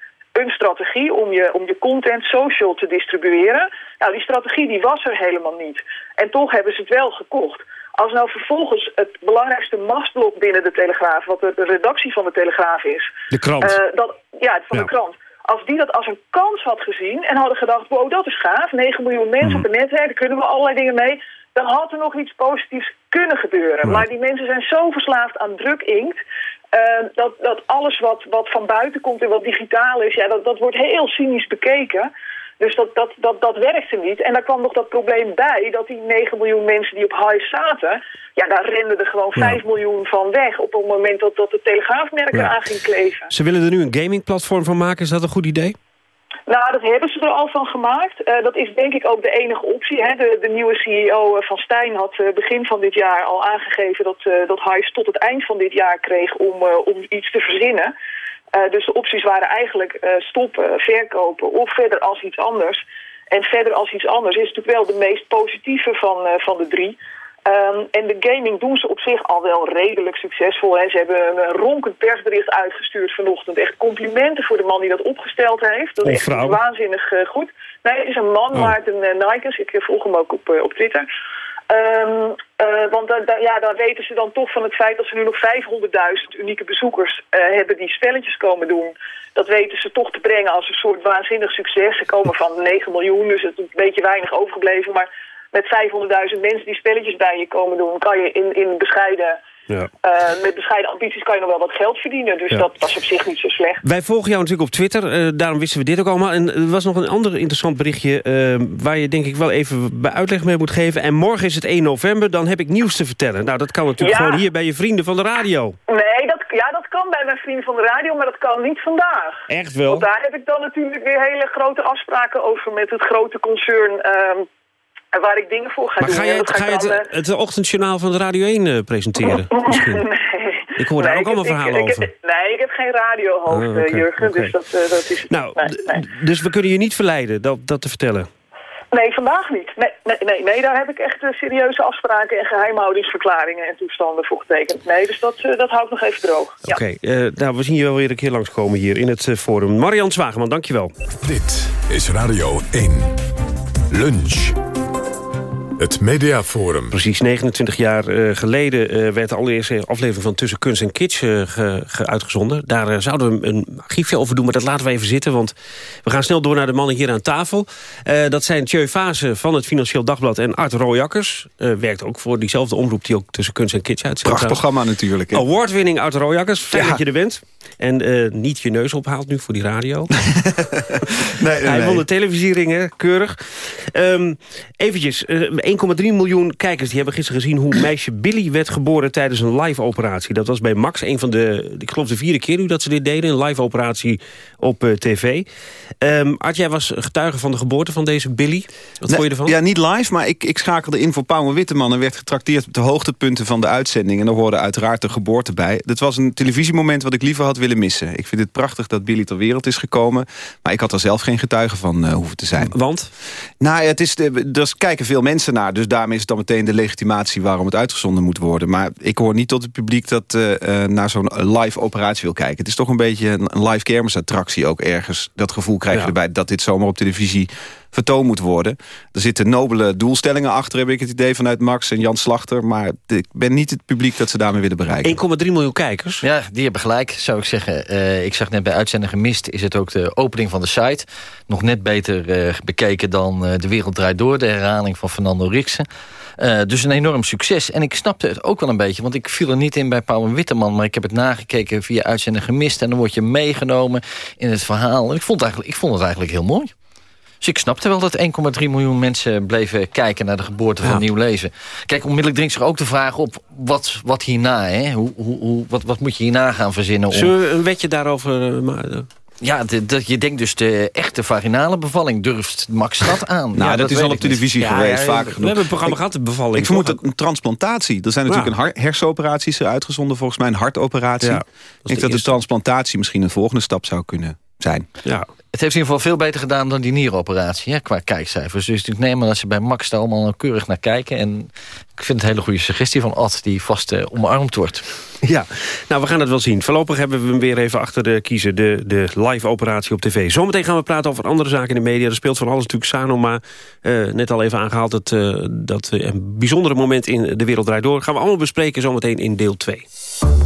een strategie om je, om je content social te distribueren. Nou, die strategie die was er helemaal niet. En toch hebben ze het wel gekocht. Als nou vervolgens het belangrijkste mastblok binnen de Telegraaf... wat de, redactie van de Telegraaf is... De krant. eh, dat, ja, van Ja. de krant. Als die dat als een kans had gezien en hadden gedacht... wow, dat is gaaf, 9 miljoen mensen Mhm. op een netwerk... daar kunnen we allerlei dingen mee... dan had er nog iets positiefs kunnen gebeuren. Maar die mensen zijn zo verslaafd aan druk inkt... eh, dat, dat alles wat, wat van buiten komt en wat digitaal is... Ja, dat, dat wordt heel cynisch bekeken... Dus dat, dat, dat, dat werkte niet. En daar kwam nog dat probleem bij dat die 9 miljoen mensen die op high zaten... ja, daar renden er gewoon 5 miljoen van weg... op het moment dat, dat de telegraafmerk Ja. eraan ging kleven. Ze willen er nu een gamingplatform van maken. Is dat een goed idee? Nou, dat hebben ze er al van gemaakt. Eh, dat is denk ik ook de enige optie. Hè. De, de nieuwe CEO van Stijn had eh, begin van dit jaar al aangegeven... dat, eh dat Hives tot het eind van dit jaar kreeg om, eh, om iets te verzinnen. Eh, dus de opties waren eigenlijk eh, stoppen, verkopen of verder als iets anders. En verder als iets anders is natuurlijk wel de meest positieve van, eh, van de drie... Ehm, en de gaming doen ze op zich al wel redelijk succesvol. Hè. Ze hebben een, ronkend persbericht uitgestuurd vanochtend. Echt complimenten voor de man die dat opgesteld heeft. Dat is echt vrouw? waanzinnig eh, goed. Nee, het is een man, Oh. Maarten uh, Nikes. Ik eh, volg hem ook op, eh, op Twitter. Ehm, eh, want da- da- ja, daar weten ze dan toch van het feit dat ze nu nog 500.000 unieke bezoekers eh, hebben die spelletjes komen doen. Dat weten ze toch te brengen als een soort waanzinnig succes. Ze komen van 9 miljoen, dus het is een beetje weinig overgebleven. Maar met 500.000 mensen die spelletjes bij je komen doen, kan je in, in bescheiden, Ja. eh, met bescheiden ambities kan je nog wel wat geld verdienen. Dus Ja. dat was op zich niet zo slecht. Wij volgen jou natuurlijk op Twitter. eh, daarom wisten we dit ook allemaal. En er was nog een ander interessant berichtje... eh, waar je denk ik wel even bij uitleg mee moet geven. En morgen is het 1 november. Dan heb ik nieuws te vertellen. Nou, dat kan natuurlijk Ja. gewoon hier bij je vrienden van de radio. Nee, dat, ja, dat kan bij mijn vrienden van de radio, maar dat kan niet vandaag. Echt wel? Want daar heb ik dan natuurlijk weer hele grote afspraken over met het grote concern... ehm, waar ik dingen voor ga Maar doen. ga je En het, ga je het, het ochtendjournaal van de Radio 1 eh, presenteren? Misschien. nee. Ik hoor daar Nee, ook allemaal heb- verhalen ik, over. Ik, nee, ik heb geen radiohoofd, Ah, oké, Jurgen. Dus dat, eh, dat is... Nou, nee, nee. Dus we kunnen je niet verleiden dat, dat te vertellen. nee, vandaag niet. Nee, nee, nee, nee, daar heb ik echt eh, serieuze afspraken en geheimhoudingsverklaringen en toestanden voor getekend. Nee, dus dat, eh, dat hou ik nog even droog. Ja. Oké, eh, nou, we zien je wel weer een keer langskomen hier in het forum. Marian Zwageman, dankjewel. Dit is Radio 1. Lunch. Het Mediaforum. Precies 29 jaar eh, geleden eh, werd de allereerste aflevering van Tussen Kunst en Kitsch eh, ge- ge- uitgezonden. Daar zouden we een archiefje over doen, maar dat laten we even zitten. Want we gaan snel door naar de mannen hier aan tafel. Eh, dat zijn Tjeu Fase van het Financieel Dagblad en Art Rooijakkers. Eh, werkt ook voor diezelfde omroep die ook Tussen Kunst en Kitsch uitzendt. Prachtprogramma natuurlijk. hè. Awardwinning Art Rooijakkers. Fijn Ja. dat je er bent. En eh, niet je neus ophaalt nu voor die radio. Nee, nee, Hij nee. won de televisieringen, keurig. Ehm eventjes, eh, 1,3 miljoen kijkers die hebben gisteren gezien... hoe meisje Billy werd geboren tijdens een live-operatie. Dat was bij Max, een van de, ik geloof de vierde keer nu dat ze dit deden... een live-operatie op eh, tv. Ehm Art, jij was getuige van de geboorte van deze Billy. Wat Nee, vond je ervan? Ja, niet live, maar ik, ik schakelde in voor Pauw en Witteman... en werd getrakteerd op de hoogtepunten van de uitzending. En er hoorde uiteraard de geboorte bij. Dat was een televisiemoment wat ik liever had willen missen. Ik vind het prachtig dat Billy ter wereld is gekomen. Maar ik had er zelf geen getuige van eh, hoeven te zijn. Want? Nou, ja, het is er kijken veel mensen naar. Dus daarmee is het dan meteen de legitimatie waarom het uitgezonden moet worden. Maar ik hoor niet tot het publiek dat eh, eh, naar zo'n live operatie wil kijken. Het is toch een beetje een, een live kermisattractie ook ergens. Dat gevoel krijg je Ja. erbij dat dit zomaar op televisie vertoond moet worden. Er zitten nobele doelstellingen achter, heb ik het idee, vanuit Max en Jan Slachter. Maar ik ben niet het publiek dat ze daarmee willen bereiken. 1,3 miljoen kijkers. Ja, die hebben gelijk, zou ik zeggen. Eh, ik zag net bij Uitzending Gemist is het ook de opening van de site. Nog net beter eh, bekeken dan uh, De Wereld Draait Door. De herhaling van Fernando Riksen. dus een enorm succes. En ik snapte het ook wel een beetje. Want ik viel er niet in bij Paul Witteman. Maar ik heb het nagekeken via Uitzending Gemist. En dan word je meegenomen in het verhaal. En ik vond, eigenlijk, ik vond het eigenlijk heel mooi. Dus ik snapte wel dat 1,3 miljoen mensen bleven kijken... naar de geboorte van Nieuw Leven. Kijk, onmiddellijk dringt zich ook de vraag op... wat, wat hierna, hè? Hoe, hoe, hoe, wat, wat moet je hierna gaan verzinnen? Om... Zullen we een wetje daarover maken? Ja, dat je denkt dus de echte vaginale bevalling durft Max dat aan. Nou, ja, dat, is al op televisie ja, geweest, ja, vaker genoeg. We hebben een programma gehad, de bevalling. Ik vermoed dat een transplantatie. Er zijn natuurlijk een hersenoperaties uitgezonden, volgens mij een hartoperatie. ik denk dat de transplantatie misschien een volgende stap zou kunnen zijn. Ja. Het heeft in ieder geval veel beter gedaan dan die nieroperatie, hè, qua kijkcijfers. Dus ik neem aan dat ze bij Max daar allemaal nauwkeurig naar kijken. En ik vind het een hele goede suggestie van Ad, die vast uh, omarmd wordt. Ja, nou we gaan het wel zien. Voorlopig hebben we hem weer even achter de kiezen, de, de live-operatie op tv. Zometeen gaan we praten over andere zaken in de media. Er speelt van alles natuurlijk Sanoma, uh, net al even aangehaald... Het, uh, dat een bijzondere moment in De Wereld Draait Door. gaan we allemaal bespreken zometeen in deel 2.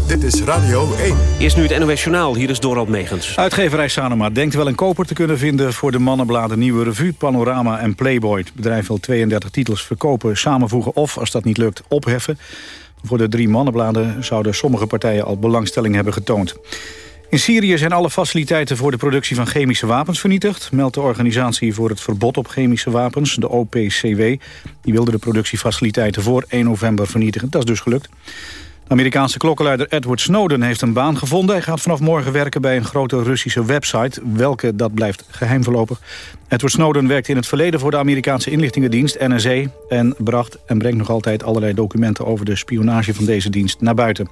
Dit is Radio 1. Eerst nu het NOS Journaal, hier is Dorald Megens. Uitgeverij Sanoma denkt wel een koper te kunnen vinden... voor de mannenbladen Nieuwe Revue, Panorama en Playboy. Het bedrijf wil 32 titels verkopen, samenvoegen of, als dat niet lukt, opheffen. Voor de drie mannenbladen zouden sommige partijen al belangstelling hebben getoond. In Syrië zijn alle faciliteiten voor de productie van chemische wapens vernietigd... meldt de Organisatie voor het Verbod op Chemische Wapens, de OPCW. Die wilde de productiefaciliteiten voor 1 november vernietigen. Dat is dus gelukt. Amerikaanse klokkenluider Edward Snowden heeft een baan gevonden. Hij gaat vanaf morgen werken bij een grote Russische website. Welke, dat blijft geheim voorlopig. Edward Snowden werkte in het verleden voor de Amerikaanse inlichtingendienst NSA... en bracht en brengt nog altijd allerlei documenten over de spionage van deze dienst naar buiten.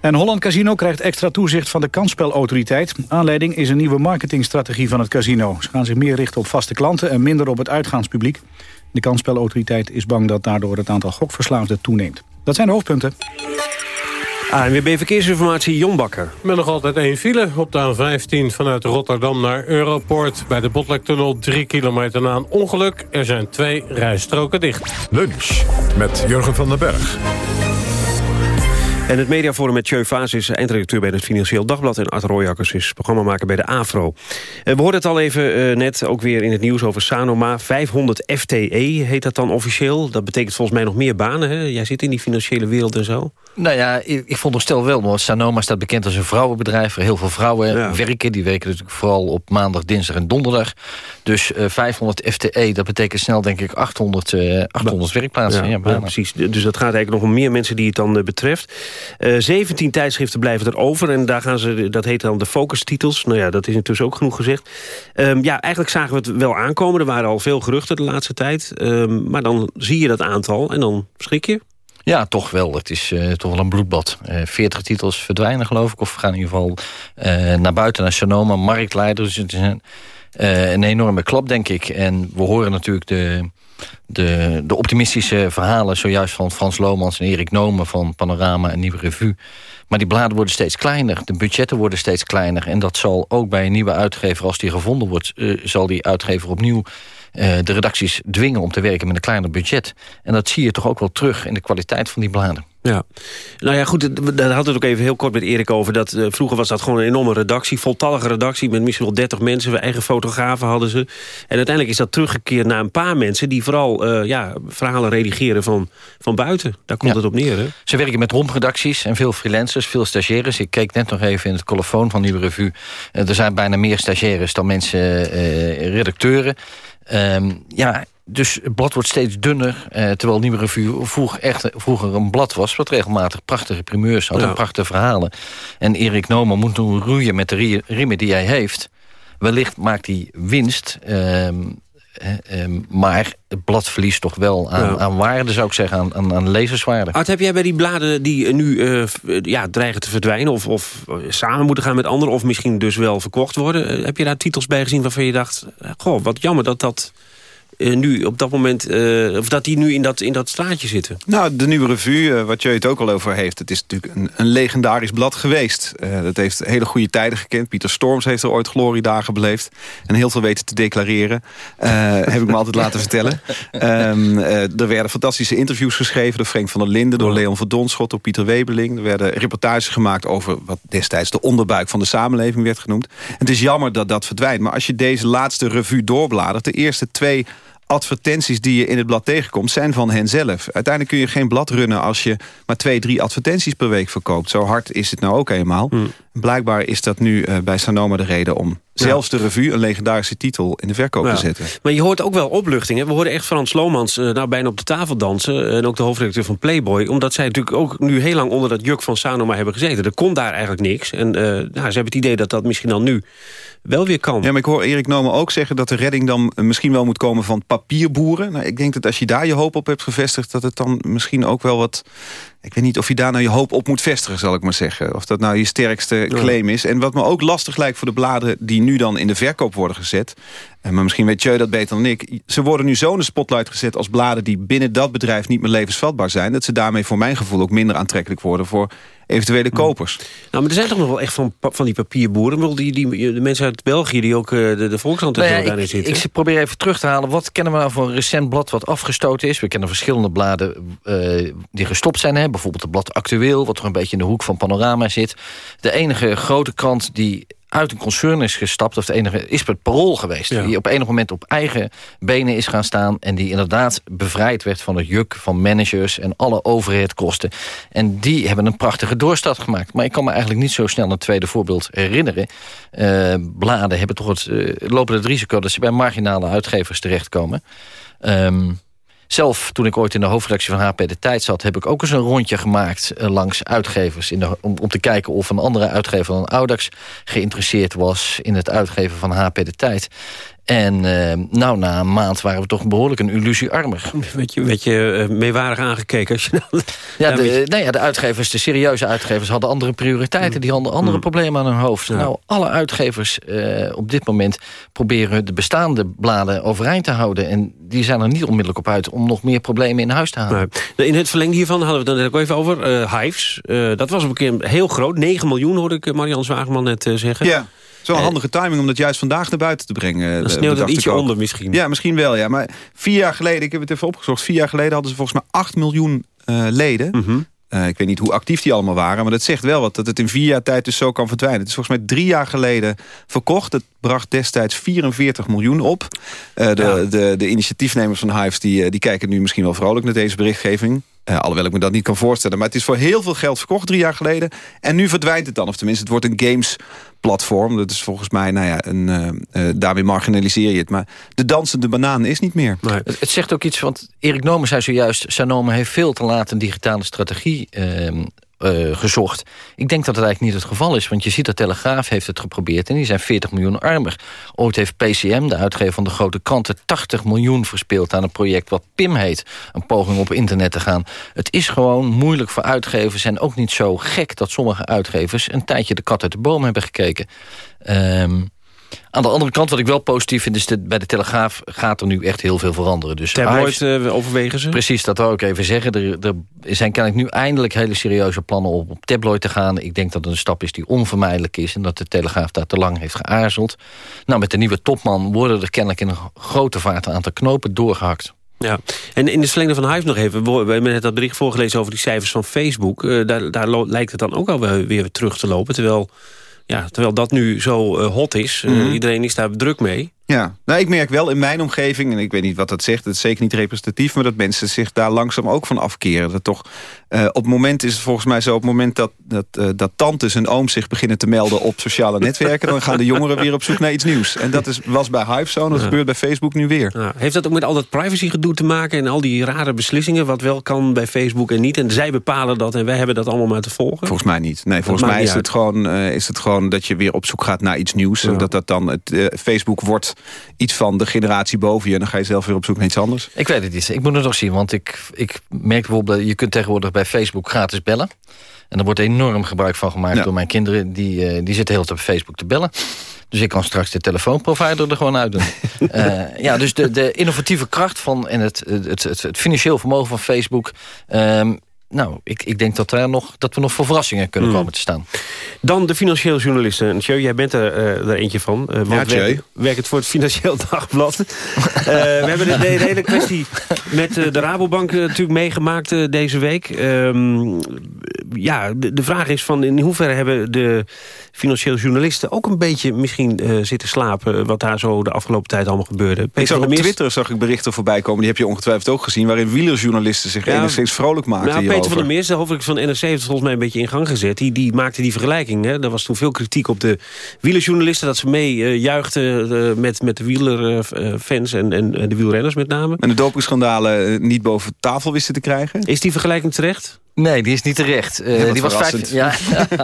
En Holland Casino krijgt extra toezicht van de kansspelautoriteit. Aanleiding is een nieuwe marketingstrategie van het casino. Ze gaan zich meer richten op vaste klanten en minder op het uitgaanspubliek. De kansspelautoriteit is bang dat daardoor het aantal gokverslaafden toeneemt. Dat zijn de hoofdpunten. ANWB Verkeersinformatie, Jon Bakker. Met nog altijd één file op de A15 vanuit Rotterdam naar Europort. Bij de Botlektunnel 3 kilometer na een ongeluk. Er zijn twee rijstroken dicht. Lunch met Jurgen van den Berg. En het mediaforum met Tjeu Vaas is eindredacteur bij het Financieel Dagblad... en Art Royakkers is programmamaker bij de AFRO. Eh, we hoorden het al even uh, net, ook weer in het nieuws over Sanoma. 500 FTE heet dat dan officieel. Dat betekent volgens mij nog meer banen. Hè? Jij zit in die financiële wereld en zo. Nou ja, ik, ik vond nog stel wel. Want Sanoma staat bekend als een vrouwenbedrijf... waar heel veel vrouwen ja. werken. Die werken natuurlijk vooral op maandag, dinsdag en donderdag. Dus uh, 500 FTE, dat betekent snel denk ik 800, 800 werkplaatsen. Ja, ja, ja, precies. Dus dat gaat eigenlijk nog om meer mensen die het dan betreft. Uh, 17 tijdschriften blijven er over. En daar gaan ze, dat heet dan de focustitels. Nou ja, dat is intussen ook genoeg gezegd. Um, ja, eigenlijk zagen we het wel aankomen. Er waren al veel geruchten de laatste tijd. Um, maar dan zie je dat aantal en dan schrik je. Ja, toch wel. Het is uh, toch wel een bloedbad. Uh, 40 titels verdwijnen, geloof ik. Of gaan in ieder geval uh, naar buiten, naar Sonoma, marktleider. Dus het is een, enorme klap, denk ik. En we horen natuurlijk de de, de optimistische verhalen... zojuist van Frans Lomans en Erik Nomen van Panorama en Nieuwe Revue. Maar die bladen worden steeds kleiner. De budgetten worden steeds kleiner. En dat zal ook bij een nieuwe uitgever, als die gevonden wordt... Zal die uitgever opnieuw de redacties dwingen om te werken met een kleiner budget. En dat zie je toch ook wel terug in de kwaliteit van die bladen. Ja, nou ja, goed, daar hadden we het ook even heel kort met Erik over. Dat, uh, vroeger was dat gewoon een enorme redactie, voltallige redactie... met misschien wel 30 mensen, eigen fotografen hadden ze. En uiteindelijk is dat teruggekeerd naar een paar mensen... die vooral uh, ja, verhalen redigeren van, van buiten. Daar komt ja. het op neer, hè? Ze werken met rompredacties en veel freelancers, veel stagiaires. Ik keek net nog even in het colofon van Nieuwe Revue. Uh, er zijn bijna meer stagiaires dan mensen redacteuren. Um, ja, dus het blad wordt steeds dunner. Eh, terwijl Nieuwe Revue vroeg echt, vroeger een blad was... wat regelmatig prachtige primeurs had ja. en prachtige verhalen. En Erik Noman moet nu roeien met de riemen die hij heeft. Wellicht maakt hij winst... Uh, maar het blad verliest toch wel aan, ja. aan waarde, zou ik zeggen, aan, aan, aan lezerswaarde. Art, heb jij bij die bladen die nu uh, ja, dreigen te verdwijnen... Of, of samen moeten gaan met anderen, of misschien dus wel verkocht worden... heb je daar titels bij gezien waarvan je dacht... goh, wat jammer dat dat eh, nu op dat moment... eh, of dat die nu in dat, in dat straatje zitten. Nou, de nieuwe revue, eh, wat je het ook al over heeft... het is natuurlijk een, een legendarisch blad geweest. Dat heeft hele goede tijden gekend. Pieter Storms heeft er ooit gloriedagen beleefd. En heel veel weten te declareren. Heb ik me altijd laten vertellen. Ehm, eh, er werden fantastische interviews geschreven... door Frank van der Linden, door Leon van Donschot... door Pieter Webeling. Er werden reportages gemaakt over wat destijds... de onderbuik van de samenleving werd genoemd. Het is jammer dat dat verdwijnt. Maar als je deze laatste revue doorbladert... de eerste twee advertenties die je in het blad tegenkomt... zijn van hen zelf. Uiteindelijk kun je geen blad runnen als je maar twee, drie advertenties per week verkoopt. Zo hard is het nou ook eenmaal. Blijkbaar is dat nu eh, bij Sanoma de reden om zelfs de revue... een legendarische titel in de verkoop Ja. te zetten. Maar je hoort ook wel opluchting. Hè? We hoorden echt Frans Lomans eh, nou, bijna op de tafel dansen. En ook de hoofdredacteur van Playboy. Omdat zij natuurlijk ook nu heel lang onder dat juk van Sanoma hebben gezeten. Er kon daar eigenlijk niks. En eh, nou, ze hebben het idee dat dat misschien dan nu wel weer kan. Ja, maar ik hoor Erik Nomen ook zeggen dat de redding dan eh, misschien wel moet komen van papierboeren. Nou, ik denk dat als je daar je hoop op hebt gevestigd, dat het dan misschien ook wel wat... Ik weet niet of je daar nou je hoop op moet vestigen, zal ik maar zeggen. Of dat nou je sterkste claim is. En wat me ook lastig lijkt voor de bladen die nu dan in de verkoop worden gezet. eh, Maar misschien weet je dat beter dan ik. Ze worden nu zo in de spotlight gezet als bladen die binnen dat bedrijf niet meer levensvatbaar zijn. Dat ze daarmee voor mijn gevoel ook minder aantrekkelijk worden voor eventuele kopers. Nou, maar er zijn toch nog wel echt van, van die papierboeren. Die, die, de mensen uit België die ook eh, de, de Volkskrant en Nou ja, daarin ik, zitten. ik probeer even terug te halen. Wat kennen we nou voor een recent blad wat afgestoten is? We kennen verschillende bladen eh, die gestopt zijn. Hè? Bijvoorbeeld het blad Actueel, wat toch een beetje in de hoek van Panorama zit. De enige grote krant die uit een concern is gestapt... of de enige is het Parool geweest. Die op enig moment op eigen benen is gaan staan... en die inderdaad bevrijd werd van het juk van managers... en alle overheidkosten. En die hebben een prachtige doorstart gemaakt. Maar ik kan me eigenlijk niet zo snel een tweede voorbeeld herinneren. Eh, bladen hebben toch het, eh, lopen het risico... dat ze bij marginale uitgevers terechtkomen. Ehm zelf, toen ik ooit in de hoofdredactie van HP De Tijd zat... heb ik ook eens een rondje gemaakt eh, langs uitgevers... In om, om te kijken of een andere uitgever dan Audax... geïnteresseerd was in het uitgeven van HP De Tijd. En eh, nou, na een maand waren we toch behoorlijk een illusie armer. Weet je, weet je eh, meewarig aangekeken als je dan... Ja, de, nee, ja, de uitgevers, de serieuze uitgevers hadden andere prioriteiten. Die hadden andere problemen aan hun hoofd. Nou, alle uitgevers eh, op dit moment proberen de bestaande bladen overeind te houden. En die zijn er niet onmiddellijk op uit om nog meer problemen in huis te halen. Nee. In het verlengde hiervan hadden we het net ook even over. eh Hives, Eh, dat was op een keer heel groot. 9 miljoen hoorde ik eh, Marian Zwageman net eh, zeggen. Ja, zo'n handige timing om dat juist vandaag naar buiten te brengen. Dan de- sneeuwt het ietsje onder misschien. Ja, misschien wel, ja. Maar vier jaar geleden, ik heb het even opgezocht... vier jaar geleden hadden ze volgens mij 8 miljoen eh, leden. Mhm. Eh, ik weet niet hoe actief die allemaal waren... maar dat zegt wel wat, dat het in vier jaar tijd dus zo kan verdwijnen. Het is volgens mij drie jaar geleden verkocht. Het bracht destijds 44 miljoen op. Eh, de, de, de initiatiefnemers van Hives die, eh, die kijken nu misschien wel vrolijk naar deze berichtgeving. Eh, alhoewel ik me dat niet kan voorstellen. Maar het is voor heel veel geld verkocht drie jaar geleden. En nu verdwijnt het dan. Of tenminste, het wordt een games platform. Dat is volgens mij, nou ja, een, eh, eh, daarmee marginaliseer je het. Maar de dansende banaan is niet meer. Het, het zegt ook iets, want Erik Nomen zei zojuist... Sanoma heeft veel te laat een digitale strategie eh, gezocht. Ik denk dat het eigenlijk niet het geval is. Want je ziet dat Telegraaf heeft het geprobeerd... en die zijn 40 miljoen armer. Ooit heeft PCM, de uitgever van de grote kranten... 80 miljoen verspeeld aan een project wat PIM heet. Een poging op internet te gaan. Het is gewoon moeilijk voor uitgevers... en ook niet zo gek dat sommige uitgevers... een tijdje de kat uit de boom hebben gekeken. Ehm aan de andere kant, wat ik wel positief vind... is dat bij de Telegraaf gaat er nu echt heel veel veranderen. Dus Tabloid eh, overwegen ze. Precies, dat wou ik even zeggen. Er, er zijn kennelijk nu eindelijk hele serieuze plannen om op tabloid te gaan. Ik denk dat het een stap is die onvermijdelijk is... en dat de Telegraaf daar te lang heeft geaarzeld. Nou, met de nieuwe topman worden er kennelijk in een grote vaart... een aantal knopen doorgehakt. Ja, en in de verlengde van Hives nog even. We hebben net dat bericht voorgelezen over die cijfers van Facebook. Eh, daar daar lijkt het dan ook al weer weer terug te lopen. Terwijl, ja, terwijl dat nu zo eh, hot is. Eh, Mhm. Iedereen is daar druk mee. Ja, nou, ik merk wel in mijn omgeving, en ik weet niet wat dat zegt... het is zeker niet representatief, maar dat mensen zich daar langzaam ook van afkeren. Dat toch, eh, op het moment is het volgens mij zo... op het moment dat, dat, eh, dat tantes en ooms zich beginnen te melden op sociale netwerken... dan gaan de jongeren weer op zoek naar iets nieuws. En dat is, was bij Hive zo, en dat Ja. gebeurt bij Facebook nu weer. Ja, heeft dat ook met al dat privacygedoe te maken... en al die rare beslissingen, wat wel kan bij Facebook en niet? En zij bepalen dat en wij hebben dat allemaal maar te volgen? Volgens mij niet. Nee, Dat volgens mij is het, gewoon, eh, is het gewoon dat je weer op zoek gaat naar iets nieuws. En dat dat dan het, Facebook wordt iets van de generatie boven je. En dan ga je zelf weer op zoek naar iets anders. Ik weet het niet. Ik moet het nog zien, want ik, ik merk bijvoorbeeld... je kunt tegenwoordig bij Facebook gratis bellen. En daar wordt enorm gebruik van gemaakt door mijn kinderen. Die, uh, die zitten heel op Facebook te bellen. Dus ik kan straks de telefoonprovider er gewoon uit doen. uh, ja, dus de, de innovatieve kracht van en het, het, het, het financieel vermogen van Facebook... Um, nou, ik, ik denk dat, er nog, dat we nog voor verrassingen kunnen Mm. komen te staan. Dan de financieel journalisten. En Tjeu, jij bent er, eh, er eentje van. eh, Ja, want werk, werk het voor het Financieel Dagblad. Eh, we hebben de, de hele kwestie met de Rabobank natuurlijk meegemaakt deze week. Ehm, ja, de, de vraag is van in hoeverre hebben de financieel journalisten... ook een beetje misschien eh, zitten slapen... wat daar zo de afgelopen tijd allemaal gebeurde. Ik Peter zag van op Twitter zag ik berichten voorbij komen... die heb je ongetwijfeld ook gezien... waarin wielerjournalisten zich Ja, enigszins vrolijk maakten Nou, Peter van der Meers, de hoofdredacteur van NRC... heeft het volgens mij een beetje in gang gezet. Die, die maakte die vergelijking. Hè. Er was toen veel kritiek op de wielerjournalisten... dat ze mee eh, eh, met, met de wielerfans en, en, en de wielrenners met name. En de dopingschandalen eh, niet boven tafel wisten te krijgen. Is die vergelijking terecht? Nee, die is niet terecht. Wat die was vijf, ja.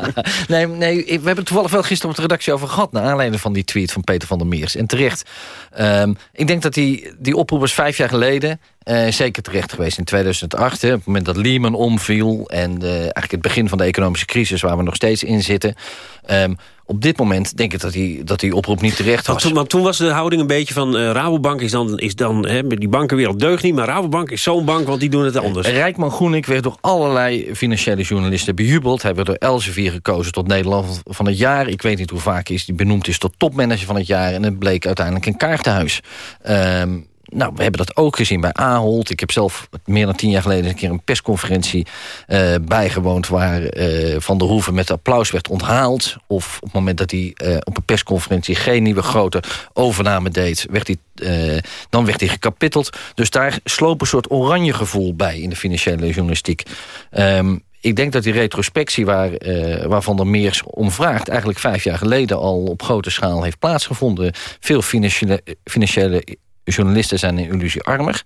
nee, nee, we hebben het toevallig wel gisteren op de redactie over gehad... naar aanleiding van die tweet van Peter van der Meers. En terecht. Ehm, ik denk dat die, die oproep was vijf jaar geleden... eh, zeker terecht geweest in 2008. Hè, op het moment dat Lehman omviel... en eh, eigenlijk het begin van de economische crisis... waar we nog steeds in zitten. Ehm, op dit moment denk ik dat die, dat die oproep niet terecht Want was. toen, want toen was de houding een beetje van... eh, Rabobank is dan, is dan hè, die bankenwereld deugt niet... maar Rabobank is zo'n bank, want die doen het anders. Rijkman Groenik werd door allerlei financiële journalisten bejubeld. Hij werd door Elsevier gekozen tot Nederland van het jaar. Ik weet niet hoe vaak is die benoemd is tot topmanager van het jaar. En het bleek uiteindelijk een kaartenhuis. Ehm, nou, we hebben dat ook gezien bij Ahold. Ik heb zelf meer dan tien jaar geleden een keer een persconferentie eh, bijgewoond... waar eh, Van der Hoeven met applaus werd onthaald. Of op het moment dat hij eh, op een persconferentie geen nieuwe grote overname deed... Werd hij, dan werd hij gekapitteld. Dus daar sloop een soort oranje gevoel bij in de financiële journalistiek. Ehm, ik denk dat die retrospectie waar, eh, waar Van der Meers om vraagt... eigenlijk vijf jaar geleden al op grote schaal heeft plaatsgevonden. Veel financiële, financiële journalisten zijn in illusie armer.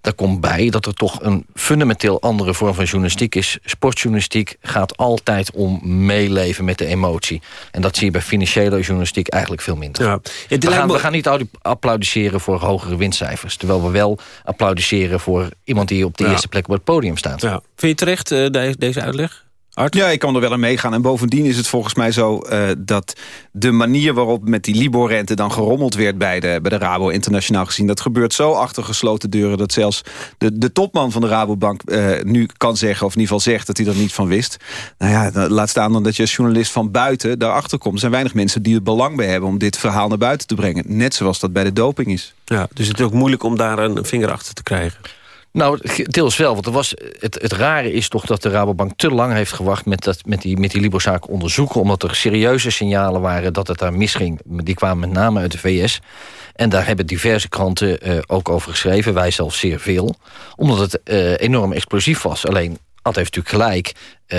Daar komt bij dat er toch een fundamenteel andere vorm van journalistiek is. Sportjournalistiek gaat altijd om meeleven met de emotie. En dat zie je bij financiële journalistiek eigenlijk veel minder. Ja. We, gaan, me- we gaan niet audi- applaudisseren voor hogere winstcijfers. Terwijl we wel applaudisseren voor iemand die op de Ja. eerste plek op het podium staat. Ja. Vind je terecht eh, de- deze uitleg? Ja, ik kan er wel aan meegaan. En bovendien is het volgens mij zo eh, dat de manier waarop met die Libor-rente dan gerommeld werd bij de, bij de Rabo internationaal gezien, dat gebeurt zo achter gesloten deuren dat zelfs de, de topman van de Rabobank eh, nu kan zeggen, of in ieder geval zegt dat hij er niet van wist. Nou ja, laat staan dan dat je als journalist van buiten daarachter komt. Er zijn weinig mensen die er belang bij hebben om dit verhaal naar buiten te brengen. Net zoals dat bij de doping is. Ja, dus het is ook moeilijk om daar een vinger achter te krijgen. Nou, deels wel. Want er was, het, het rare is toch dat de Rabobank te lang heeft gewacht... met, dat, met die, met die Libor-zaak onderzoeken. Omdat er serieuze signalen waren dat het daar misging. Die kwamen met name uit de VS. En daar hebben diverse kranten eh, ook over geschreven. Wij zelfs zeer veel. Omdat het eh, enorm explosief was. Alleen, Ad heeft natuurlijk gelijk. eh,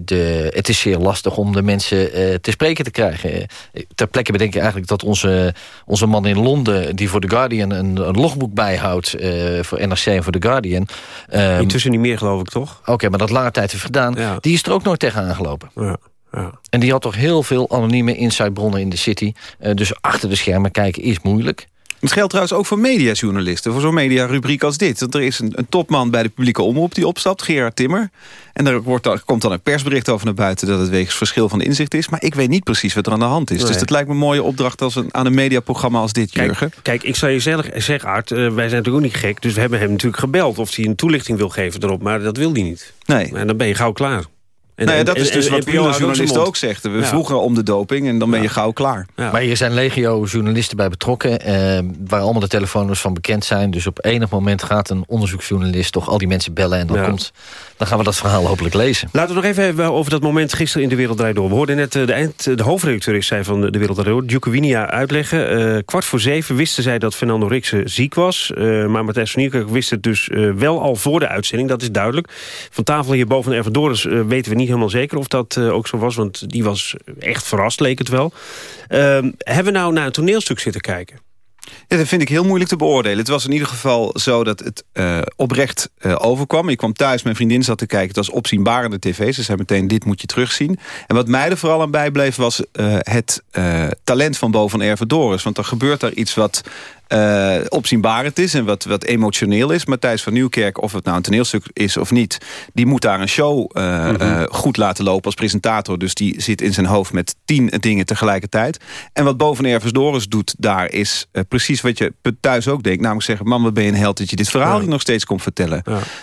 de, het is zeer lastig om de mensen eh, te spreken te krijgen. Eh, ter plekke bedenk je eigenlijk dat onze, onze man in Londen... die voor The Guardian een, een logboek bijhoudt... voor NRC en voor The Guardian... ehm, Intussen niet meer, geloof ik, toch? Oké, maar dat lange tijd heeft gedaan... die is er ook nooit tegen aangelopen. Ja, ja. En die had toch heel veel anonieme insidebronnen in de city. Dus achter de schermen kijken is moeilijk. Het geldt trouwens ook voor mediajournalisten. Voor zo'n mediarubriek als dit. Want er is een, een topman bij de publieke omroep die opstapt. Gerard Timmer. En daar wordt komt dan een persbericht over naar buiten... dat het wegens verschil van inzicht is. Maar ik weet niet precies wat er aan de hand is. Nee. Dus het lijkt me een mooie opdracht als een, aan een mediaprogramma als dit, Jurgen. Kijk, ik zou je zeggen, Art, eh, wij zijn natuurlijk ook niet gek. Dus we hebben hem natuurlijk gebeld of hij een toelichting wil geven erop. Maar dat wil hij niet. Nee. En dan ben je gauw klaar. En, nou ja, dat en- is dus en wat zijn journalisten ook zeggen. We Ja. vroegen om de doping en dan ben je gauw klaar. Maar hier zijn legio journalisten bij betrokken... Eh, waar allemaal de telefoonnummers van bekend zijn. Dus op enig moment gaat een onderzoeksjournalist... toch al die mensen bellen en dan, Ja. komt, dan gaan we dat verhaal hopelijk lezen. Laten we nog even hebben over dat moment gisteren in De Wereld Draait Door. We hoorden net eh, de, eind, de hoofdredacteur is zij van De Wereld Draait Door, Djukowinia, uitleggen. Eh, kwart voor zeven wisten zij dat Fernando Riksen ziek was. Eh, maar Matthijs van Nieuwkerk wist het dus wel al voor de uitzending. Dat is duidelijk. Van tafel hier boven Ervan Doris eh, weten we niet helemaal zeker of dat eh, ook zo was. Want die was echt verrast, leek het wel. Ehm, hebben we nou naar een toneelstuk zitten kijken? Dat vind ik heel moeilijk te beoordelen. Het was in ieder geval zo dat het eh, oprecht eh, overkwam. Ik kwam thuis, mijn vriendin zat te kijken. Het was opzienbarende tv. Ze zei meteen, dit moet je terugzien. En wat mij er vooral aan bijbleef was het talent van Bo van Ervedoris. Want er gebeurt daar iets wat eh, opzienbarend is en wat, wat emotioneel is. Matthijs van Nieuwkerk, of het nou een toneelstuk is of niet... die moet daar een show eh, Mhm. eh, goed laten lopen als presentator. Dus die zit in zijn hoofd met tien dingen tegelijkertijd. En wat Boven Ervens Doris doet daar is precies wat je thuis ook denkt. Namelijk zeggen, man, wat ben je een held dat je dit verhaal Ja. nog steeds komt vertellen.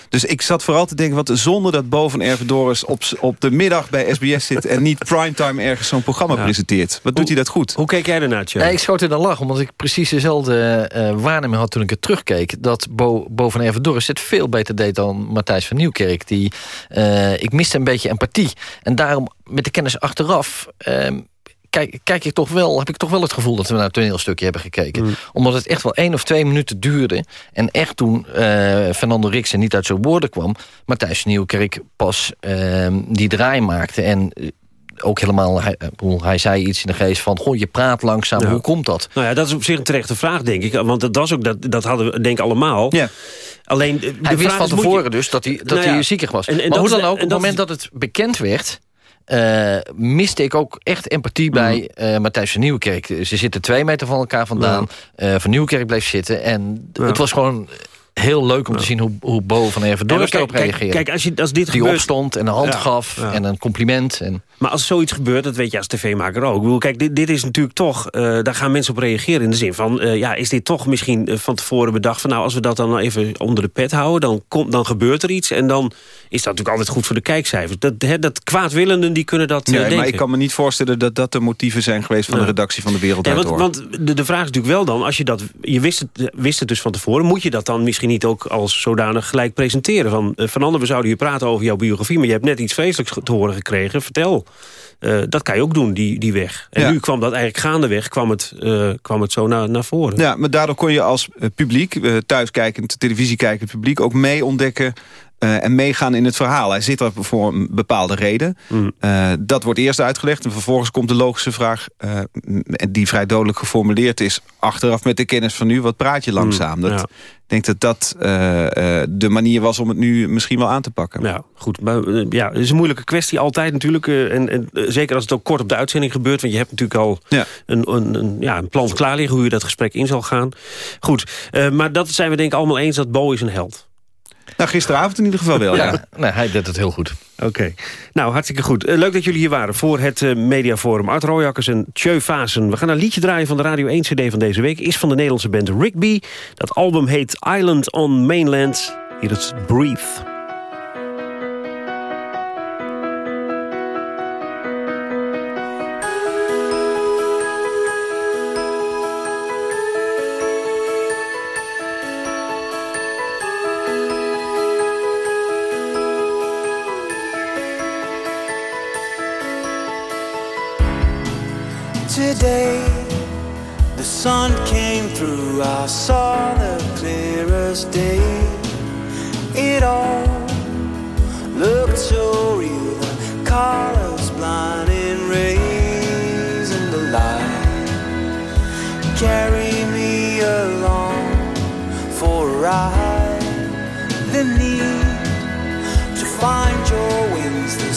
Dus ik zat vooral te denken, wat zonder dat Boven Erven Doris op, op de middag bij SBS zit... en niet primetime ergens zo'n programma presenteert. Wat doet hij dat goed? Hoe keek jij ernaar, Tje? Ja, ik schoot in een lach, omdat ik precies dezelfde waarneming had toen ik het terugkeek. Dat Bo, Bo van het veel beter deed dan Matthijs van Nieuwkerk. Die, eh, ik miste een beetje empathie. En daarom, met de kennis achteraf... ehm, Kijk, kijk ik toch wel, heb ik toch wel het gevoel dat we naar een toneelstukje hebben gekeken. Mm. Omdat het echt wel één of twee minuten duurde. En echt toen eh, Fernando Riksen niet uit zijn woorden kwam... Matthijs van Nieuwkerk pas ehm, die draai maakte. En eh, ook helemaal, hij, bedoel, hij zei iets in de geest van... goh, je praat langzaam, Ja. hoe komt dat? Nou ja, dat is op zich een terechte vraag, denk ik. Want dat, was ook, dat, dat hadden we denk ik allemaal. Alleen, eh, de Hij wist van tevoren je- dus dat hij, dat Nou ja, hij ziekig was. en- en maar hoe dan ook, op het moment dat het bekend werd... eh, miste ik ook echt empathie bij eh Matthijs van Nieuwkerk. Ze zitten twee meter van elkaar vandaan. Eh, van Nieuwkerk bleef zitten. En het was gewoon heel leuk om te zien hoe, hoe Bo van Erven Ja, maar Dorst kijk- erop kijk- reageerde. kijk, als je- als dit Die gebeurt- opstond en een hand Ja, gaf ja. en een compliment. En... Maar als zoiets gebeurt, dat weet je als tv-maker ook. Ik bedoel, kijk, dit, dit is natuurlijk toch... eh, daar gaan mensen op reageren in de zin van... eh, ja, is dit toch misschien eh, van tevoren bedacht... van nou, als we dat dan even onder de pet houden... dan, komt, dan gebeurt er iets en dan is dat natuurlijk altijd goed voor de kijkcijfers. Dat, hè, dat kwaadwillenden, die kunnen dat Nee, denken. maar ik kan me niet voorstellen dat dat de motieven zijn geweest... van Ja. de redactie van de Wereld Ja, want, want de, de vraag is natuurlijk wel dan, als je dat, je wist het, wist het dus van tevoren, moet je dat dan misschien niet ook als zodanig gelijk presenteren? Van, van Ander, we zouden hier praten over jouw biografie, maar je hebt net iets vreselijks te horen gekregen. Vertel. Eh, dat kan je ook doen, die, die weg. En Ja. nu kwam dat eigenlijk gaandeweg, kwam het, eh, kwam het zo naar, naar voren. Ja, maar daardoor kon je als publiek, thuiskijkend, televisiekijkend publiek... ook mee ontdekken eh, en meegaan in het verhaal. Hij zit er voor een bepaalde reden. Mm. Eh, dat wordt eerst uitgelegd en vervolgens komt de logische vraag... eh, die vrij dodelijk geformuleerd is... achteraf met de kennis van nu, wat praat je langzaam? dat, ja. Ik denk dat dat de manier was om het nu misschien wel aan te pakken. Ja, goed. Maar ja, het is een moeilijke kwestie altijd natuurlijk. en, en zeker als het ook kort op de uitzending gebeurt. Want je hebt natuurlijk al een, een, een, ja, een plan klaar liggen... hoe je dat gesprek in zal gaan. Goed, maar dat zijn we denk ik allemaal eens dat Bo is een held. Nou, gisteravond in ieder geval wel, ja. Nee, hij deed het heel goed. Oké. Nou, hartstikke goed. Eh, leuk dat jullie hier waren voor het eh, Mediaforum. Art Royakkers en Tjeu Vazen. We gaan een liedje draaien van de Radio 1 CD van deze week. Is van de Nederlandse band Rigby. Dat album heet Island on Mainland. Hier is Breathe. Today, the sun came through. I saw the clearest day. It all looked so real. The colors, blinding rays, and the light carry me along for a ride. The need to find your wings, the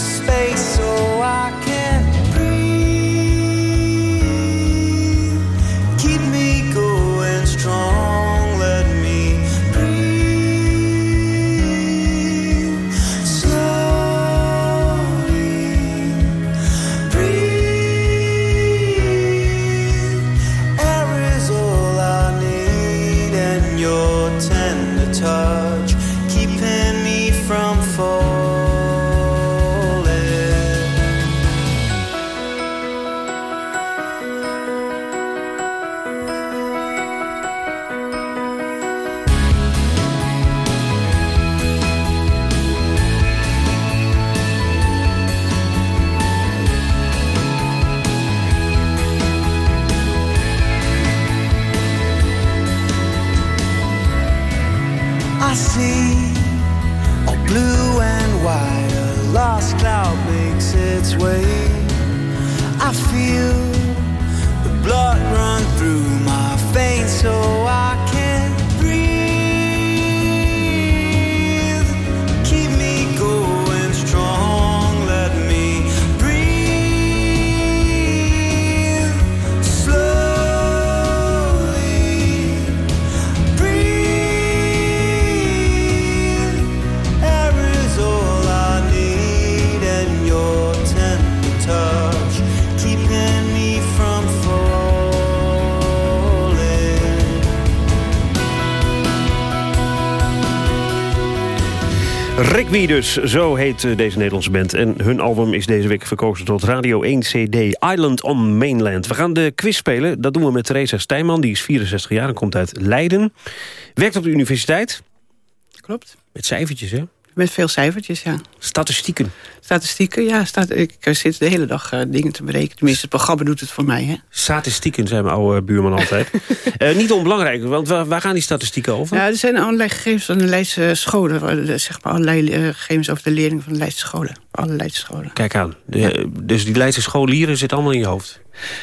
Rigby dus, zo heet eh, deze Nederlandse band. En hun album is deze week verkozen tot Radio 1 CD Island on Mainland. We gaan de quiz spelen, dat doen we met Theresa Stijnman. Die is 64 jaar en komt uit Leiden. Werkt op de universiteit. Klopt. Met cijfertjes, hè? Met veel cijfertjes, ja. Statistieken. Statistieken, ja. Ik eh, zit de hele dag uh, dingen te berekenen. Tenminste, het programma doet het voor mij, hè. Statistieken, zei mijn oude buurman altijd. uh, niet onbelangrijk, want waar, gaan die statistieken over? Ja, er zijn allerlei gegevens van de Leidse scholen. Zeg maar allerlei gegevens over de leerlingen van de Leidse scholen. Alle Leidse scholen. Kijk aan. De, dus die Leidse scholieren zitten allemaal in je hoofd?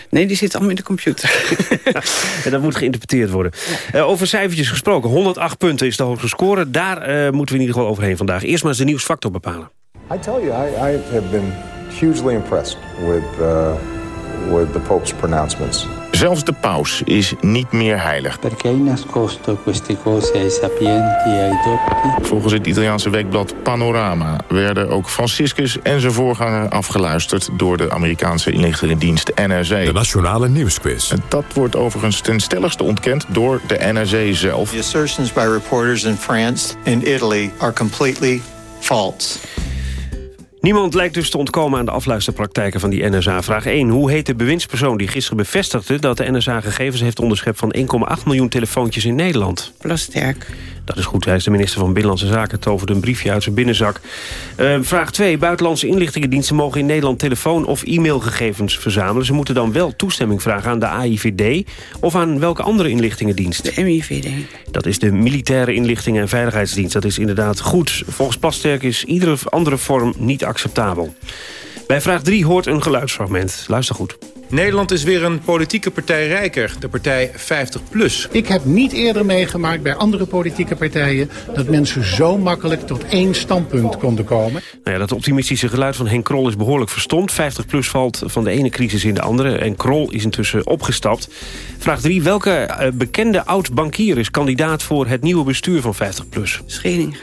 Nee, die zitten allemaal in de computer. en dat moet geïnterpreteerd worden. Ja. Uh, over cijfertjes gesproken. 108 punten is de hoogste score. Daar uh, moeten we in ieder geval overheen vandaag. Eerst maar eens de nieuwsfactor bepalen. I tell you, I, I have been hugely impressed with, uh, with the Pope's pronouncements. Zelfs de paus is niet meer heilig. Volgens het Italiaanse weekblad Panorama werden ook Franciscus en zijn voorganger afgeluisterd door de Amerikaanse inlichtingendienst NRC. De Nationale Nieuwsquiz. En dat wordt overigens ten stelligste ontkend door de NRC zelf. The assertions by reporters in France and Italy are completely false. Niemand lijkt dus te ontkomen aan de afluisterpraktijken van die NSA. Vraag 1. Hoe heet de bewindspersoon die gisteren bevestigde... dat de NSA gegevens heeft onderschept van 1,8 miljoen telefoontjes in Nederland? Plasterk. Dat is goed, hij is de minister van Binnenlandse Zaken... toverde een briefje uit zijn binnenzak. Uh, vraag 2. Buitenlandse inlichtingendiensten mogen in Nederland... telefoon- of e-mailgegevens verzamelen. Ze moeten dan wel toestemming vragen aan de AIVD... of aan welke andere inlichtingendienst? De MIVD. Dat is de Militaire Inlichtingen en Veiligheidsdienst. Dat is inderdaad goed. Volgens Plasterk is iedere andere vorm niet acceptabel. Bij vraag 3 hoort een geluidsfragment. Luister goed. Nederland is weer een politieke partij rijker, de partij 50PLUS. Ik heb niet eerder meegemaakt bij andere politieke partijen... dat mensen zo makkelijk tot één standpunt konden komen. Nou ja, dat optimistische geluid van Henk Krol is behoorlijk verstomd. 50PLUS valt van de ene crisis in de andere en Krol is intussen opgestapt. Vraag 3. Welke uh, bekende oud-bankier is kandidaat voor het nieuwe bestuur van 50PLUS? Schening.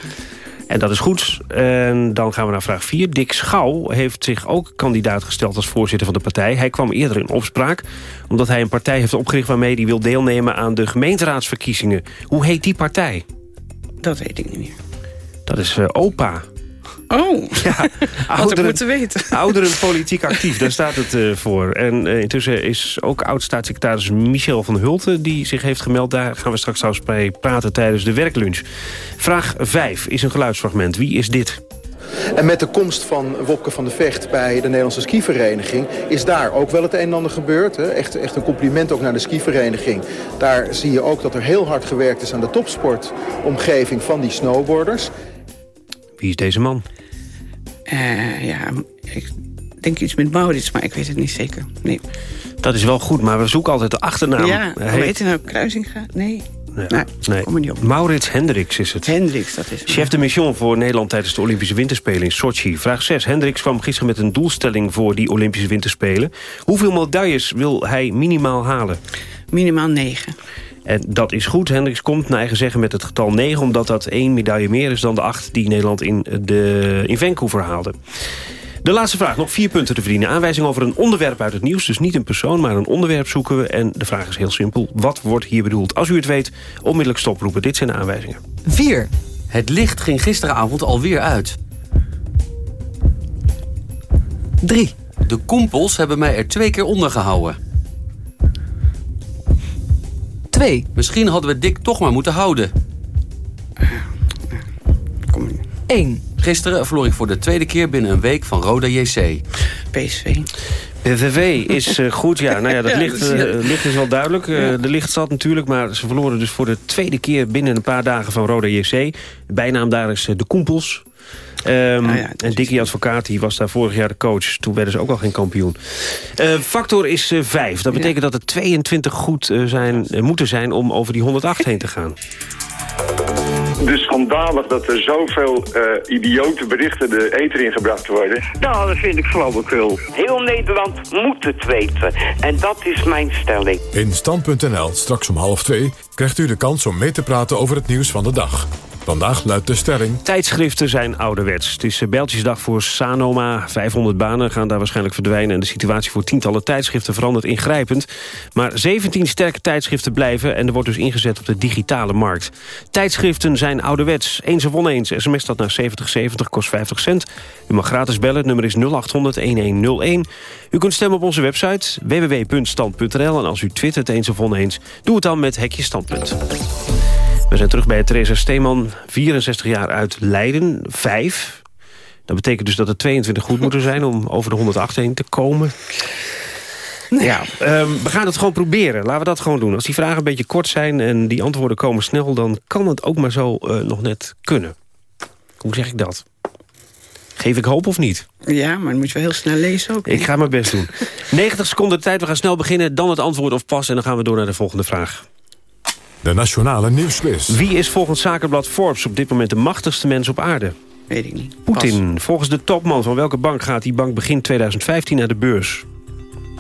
En dat is goed. En dan gaan we naar vraag 4. Dick Schouw heeft zich ook kandidaat gesteld als voorzitter van de partij. Hij kwam eerder in opspraak omdat hij een partij heeft opgericht... waarmee hij wil deelnemen aan de gemeenteraadsverkiezingen. Hoe heet die partij? Dat weet ik niet meer. Dat is uh, OPA. Oh, ja, ouderen, moeten weten. Ouderen politiek actief, daar staat het uh, voor. En uh, intussen is ook oud-staatssecretaris Michel van Hulten... die zich heeft gemeld. Daar gaan we straks trouwens bij praten tijdens de werklunch. Vraag 5 is een geluidsfragment. Wie is dit? En met de komst van Wopke van de Vecht bij de Nederlandse skivereniging... is daar ook wel het een en ander gebeurd. Hè? Echt, echt een compliment ook naar de skivereniging. Daar zie je ook dat er heel hard gewerkt is aan de topsportomgeving van die snowboarders. Wie is deze man? Uh, ja, ik denk iets met Maurits, maar ik weet het niet zeker. Nee. Dat is wel goed, maar we zoeken altijd de achternaam. Ja, hoe heet hij nou? Kruisinga? Nee. Ja, nee, nee. Kom er niet op. Maurits Hendricks is het. Hendricks, dat is het. Chef de mission voor Nederland tijdens de Olympische Winterspelen in Sochi. Vraag 6. Hendricks kwam gisteren met een doelstelling voor die Olympische Winterspelen. Hoeveel medailles wil hij minimaal halen? Minimaal 9. En dat is goed. Hendricks komt naar eigen zeggen met het getal 9... omdat dat één medaille meer is dan de acht die Nederland in, de, in Vancouver haalde. De laatste vraag, nog vier punten te verdienen. Aanwijzing over een onderwerp uit het nieuws. Dus niet een persoon, maar een onderwerp zoeken we. En de vraag is heel simpel. Wat wordt hier bedoeld? Als u het weet, onmiddellijk stoproepen. Dit zijn de aanwijzingen. 4. Het licht ging gisteravond alweer uit. 3. De kompels hebben mij er twee keer onder gehouden. 2. Misschien hadden we Dick toch maar moeten houden. 1. Gisteren verloor ik voor de tweede keer binnen een week van Roda JC. PSV. PVV is uh, goed, ja. Nou ja, dat licht, uh, licht is wel duidelijk. Uh, de licht zat natuurlijk, maar ze verloren dus voor de tweede keer binnen een paar dagen van Roda JC. De bijnaam daar is de Koempels. Um, ja, en Dickie Advocaat die was daar vorig jaar de coach. Toen werden ze ook al geen kampioen. Uh, factor is uh, 5. Dat betekent ja. dat er 22 goed uh, zijn, moeten zijn om over die 108 heen te gaan. Dus schandalig dat er zoveel uh, idiote berichten de eter ingebracht worden. Nou, dat vind ik flauwekul. Heel Nederland moet het weten. En dat is mijn stelling. In Stand.nl, straks om half twee, krijgt u de kans om mee te praten over het nieuws van de dag. Vandaag luidt de stelling... Tijdschriften zijn ouderwets. Het is Bijltjesdag voor Sanoma. 500 banen gaan daar waarschijnlijk verdwijnen... en de situatie voor tientallen tijdschriften verandert ingrijpend. Maar 17 sterke tijdschriften blijven... en er wordt dus ingezet op de digitale markt. Tijdschriften zijn ouderwets. Eens of oneens. SMS dat naar 7070 kost 50 cent. U mag gratis bellen. Het nummer is 0800-1101. U kunt stemmen op onze website www.stand.nl. En als u twittert eens of oneens, doe het dan met Hekje Standpunt. We zijn terug bij Theresa Steeman, 64 jaar uit Leiden, 5. Dat betekent dus dat er 22 goed moeten zijn om over de 108 heen te komen. Ja, ehm, we gaan het gewoon proberen. Laten we dat gewoon doen. Als die vragen een beetje kort zijn en die antwoorden komen snel... dan kan het ook maar zo eh, nog net kunnen. Hoe zeg ik dat? Geef ik hoop of niet? Ja, maar dan moet je wel heel snel lezen ook. Ik ga mijn best doen. 90 seconden tijd, we gaan snel beginnen. Dan het antwoord of pas en dan gaan we door naar de volgende vraag. De Nationale Nieuwsquiz. Wie is volgens zakenblad Forbes op dit moment de machtigste mens op aarde? Weet ik niet. Poetin. Volgens de topman van welke bank gaat die bank begin 2015 naar de beurs?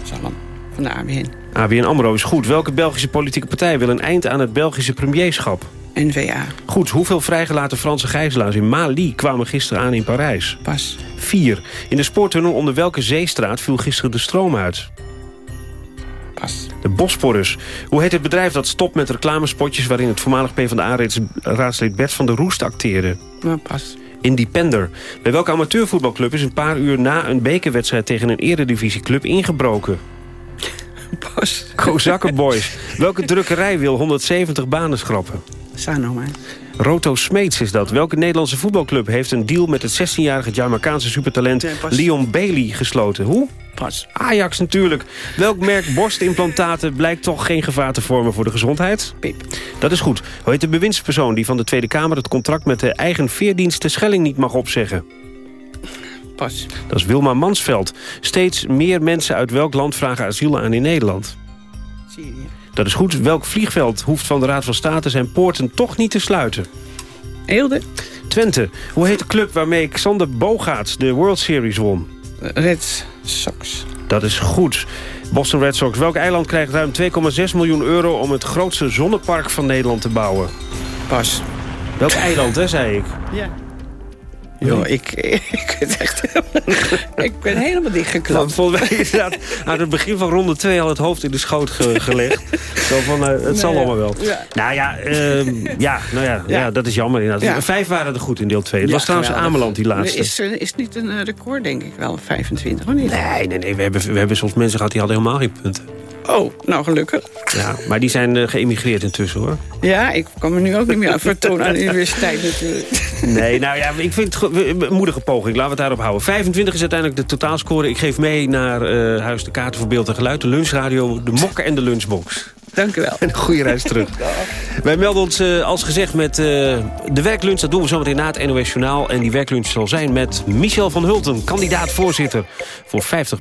Salam van de ABN. ABN AMRO is goed. Welke Belgische politieke partij wil een eind aan het Belgische premierschap? NVA. Goed, hoeveel vrijgelaten Franse gijzelaars in Mali kwamen gisteren aan in Parijs? Pas. Vier. In de spoortunnel onder welke zeestraat viel gisteren de stroom uit? Pas. De Bosporus. Hoe heet het bedrijf dat stopt met reclamespotjes... waarin het voormalig PvdA-raadslid Bert van der Roest acteerde? Pas. Independer. Bij welke amateurvoetbalclub is een paar uur na een bekerwedstrijd... tegen een eredivisieclub ingebroken? Pas. Kozakken Boys. welke drukkerij wil 170 banen schrappen? Sanoma. Roto Smeets is dat. Welke Nederlandse voetbalclub heeft een deal met het 16-jarige Jamaicaanse supertalent Nee. Leon Bailey gesloten? Hoe? Pas. Ajax natuurlijk. Welk merk borstimplantaten blijkt toch geen gevaar te vormen voor de gezondheid? Pip. Dat is goed. Hoe heet de bewindspersoon die van de Tweede Kamer het contract met de eigen veerdienst de Schelling niet mag opzeggen? Pas. Dat is Wilma Mansveld. Steeds meer mensen uit welk land vragen asiel aan in Nederland? Syrië. Dat is goed. Welk vliegveld hoeft van de Raad van State zijn poorten toch niet te sluiten? Eelde. Twente. Hoe heet de club waarmee Xander Bogaerts de World Series won? Red Sox. Dat is goed. Boston Red Sox. Welk eiland krijgt ruim 2,6 miljoen euro... om het grootste zonnepark van Nederland te bouwen? Pas. Welk eiland, hè, zei ik? Ja. Joh, ik, ik, ben echt ik ben helemaal dichtgeklapt. Want volgens mij is dat aan het begin van ronde 2 al het hoofd in de schoot ge- gelegd. Zo van, eh, het zal Nee, allemaal wel. ja. Nou ja, ehm, ja, nou ja, ja. Dat is jammer inderdaad. Vijf waren er goed in deel 2. Het was trouwens geweldig. Ameland die laatste. Is, is niet een eh, record, denk ik wel, 25, of niet? Nee, nee, nee. We hebben, we hebben soms mensen gehad die hadden helemaal geen punten. Oh, nou gelukkig. Ja, maar die zijn eh, geëmigreerd intussen hoor. Ja, ik kan me nu ook niet meer vertonen aan de universiteit natuurlijk. Nee, nou ja, ik vind het een moedige poging. Laten we het daarop houden. 25 is uiteindelijk de totaalscore. Ik geef mee naar eh, Huis de Kaarten voor Beeld en Geluid. De lunchradio, de mokken en de lunchbox. Dank u wel. En een goede reis terug. Wij melden ons eh, als gezegd met de werklunch. Dat doen we zometeen na het NOS Journaal. En die werklunch zal zijn met Michel van Hulten. Kandidaat voorzitter voor 50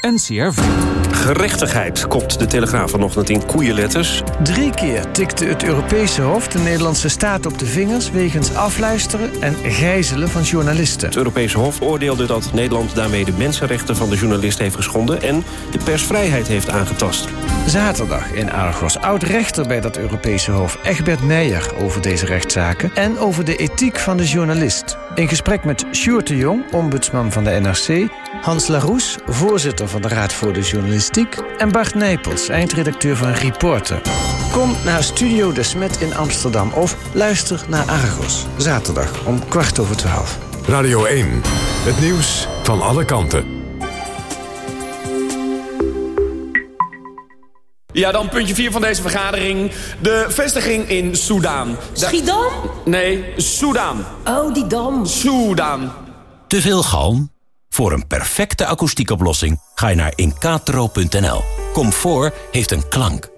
NCRV. Gerechtigheid kopt de Telegraaf vanochtend in koeienletters. Drie keer tikte het Europese Hof de Nederlandse staat op de vingers... wegens afluisteren en gijzelen van journalisten. Het Europese Hof oordeelde dat Nederland daarmee de mensenrechten van de journalist heeft geschonden... en de persvrijheid heeft aangetast. Zaterdag in Argos oud-rechter bij dat Europese Hof... Egbert Meijer over deze rechtszaken... en over de ethiek van de journalist. In gesprek met Sjoerd de Jong, ombudsman van de NRC... Hans Laroes, voorzitter van de Raad voor de Journalistiek... en Bart Nijpels, eindredacteur van Reporter. Kom naar Studio De Smet in Amsterdam of luister naar Argos. Zaterdag om kwart over twaalf. Radio 1. Het nieuws van alle kanten. Ja, dan puntje 4 van deze vergadering. De vestiging in Soudaan. Da- Schiedam? Nee, Soudaan. Oh, die dam. Soudaan. Te veel galm? Voor een perfecte akoestiekoplossing ga je naar incatro.nl. Comfort heeft een klank.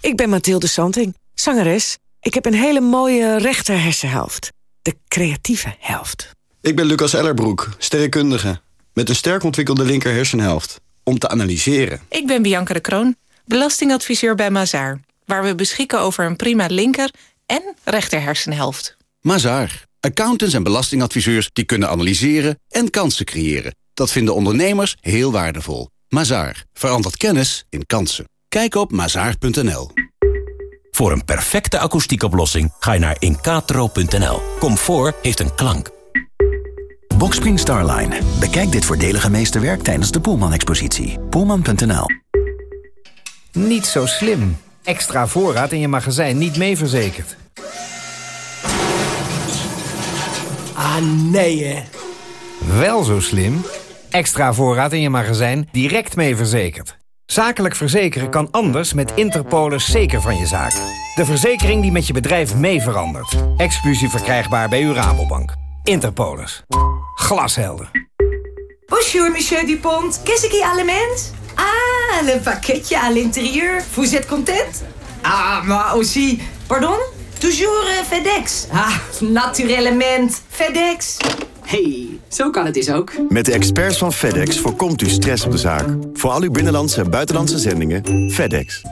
Ik ben Mathilde Santing, zangeres. Ik heb een hele mooie rechter hersenhelft. De creatieve helft. Ik ben Lucas Ellerbroek, sterrenkundige. Met een sterk ontwikkelde linker hersenhelft. Om te analyseren. Ik ben Bianca de Kroon, belastingadviseur bij Mazaar. Waar we beschikken over een prima linker en rechter hersenhelft. Mazaar. Accountants en belastingadviseurs die kunnen analyseren en kansen creëren. Dat vinden ondernemers heel waardevol. Mazaar. Verandert kennis in kansen. Kijk op mazaar.nl. Voor een perfecte akoestiekoplossing ga je naar incatro.nl. Comfort heeft een klank. Boxspring Starline. Bekijk dit voordelige meesterwerk tijdens de Poelman-expositie. Poelman.nl Niet zo slim. Extra voorraad in je magazijn niet mee verzekerd. Ah, nee hè. Wel zo slim. Extra voorraad in je magazijn direct mee verzekerd. Zakelijk verzekeren kan anders met Interpolis zeker van je zaak. De verzekering die met je bedrijf mee verandert. Exclusief verkrijgbaar bij uw Rabobank. Interpolis. Glashelder. Bonjour, monsieur Dupont. Qu'est-ce qui allemand? Ah, le pakketje à l'intérieur. Vous êtes content? Ah, maar aussi... Pardon? Toujours uh, FedEx. Ah, naturellement. FedEx. hey, zo kan het dus ook. Met de experts van FedEx voorkomt u stress op de zaak. Voor al uw binnenlandse en buitenlandse zendingen, FedEx.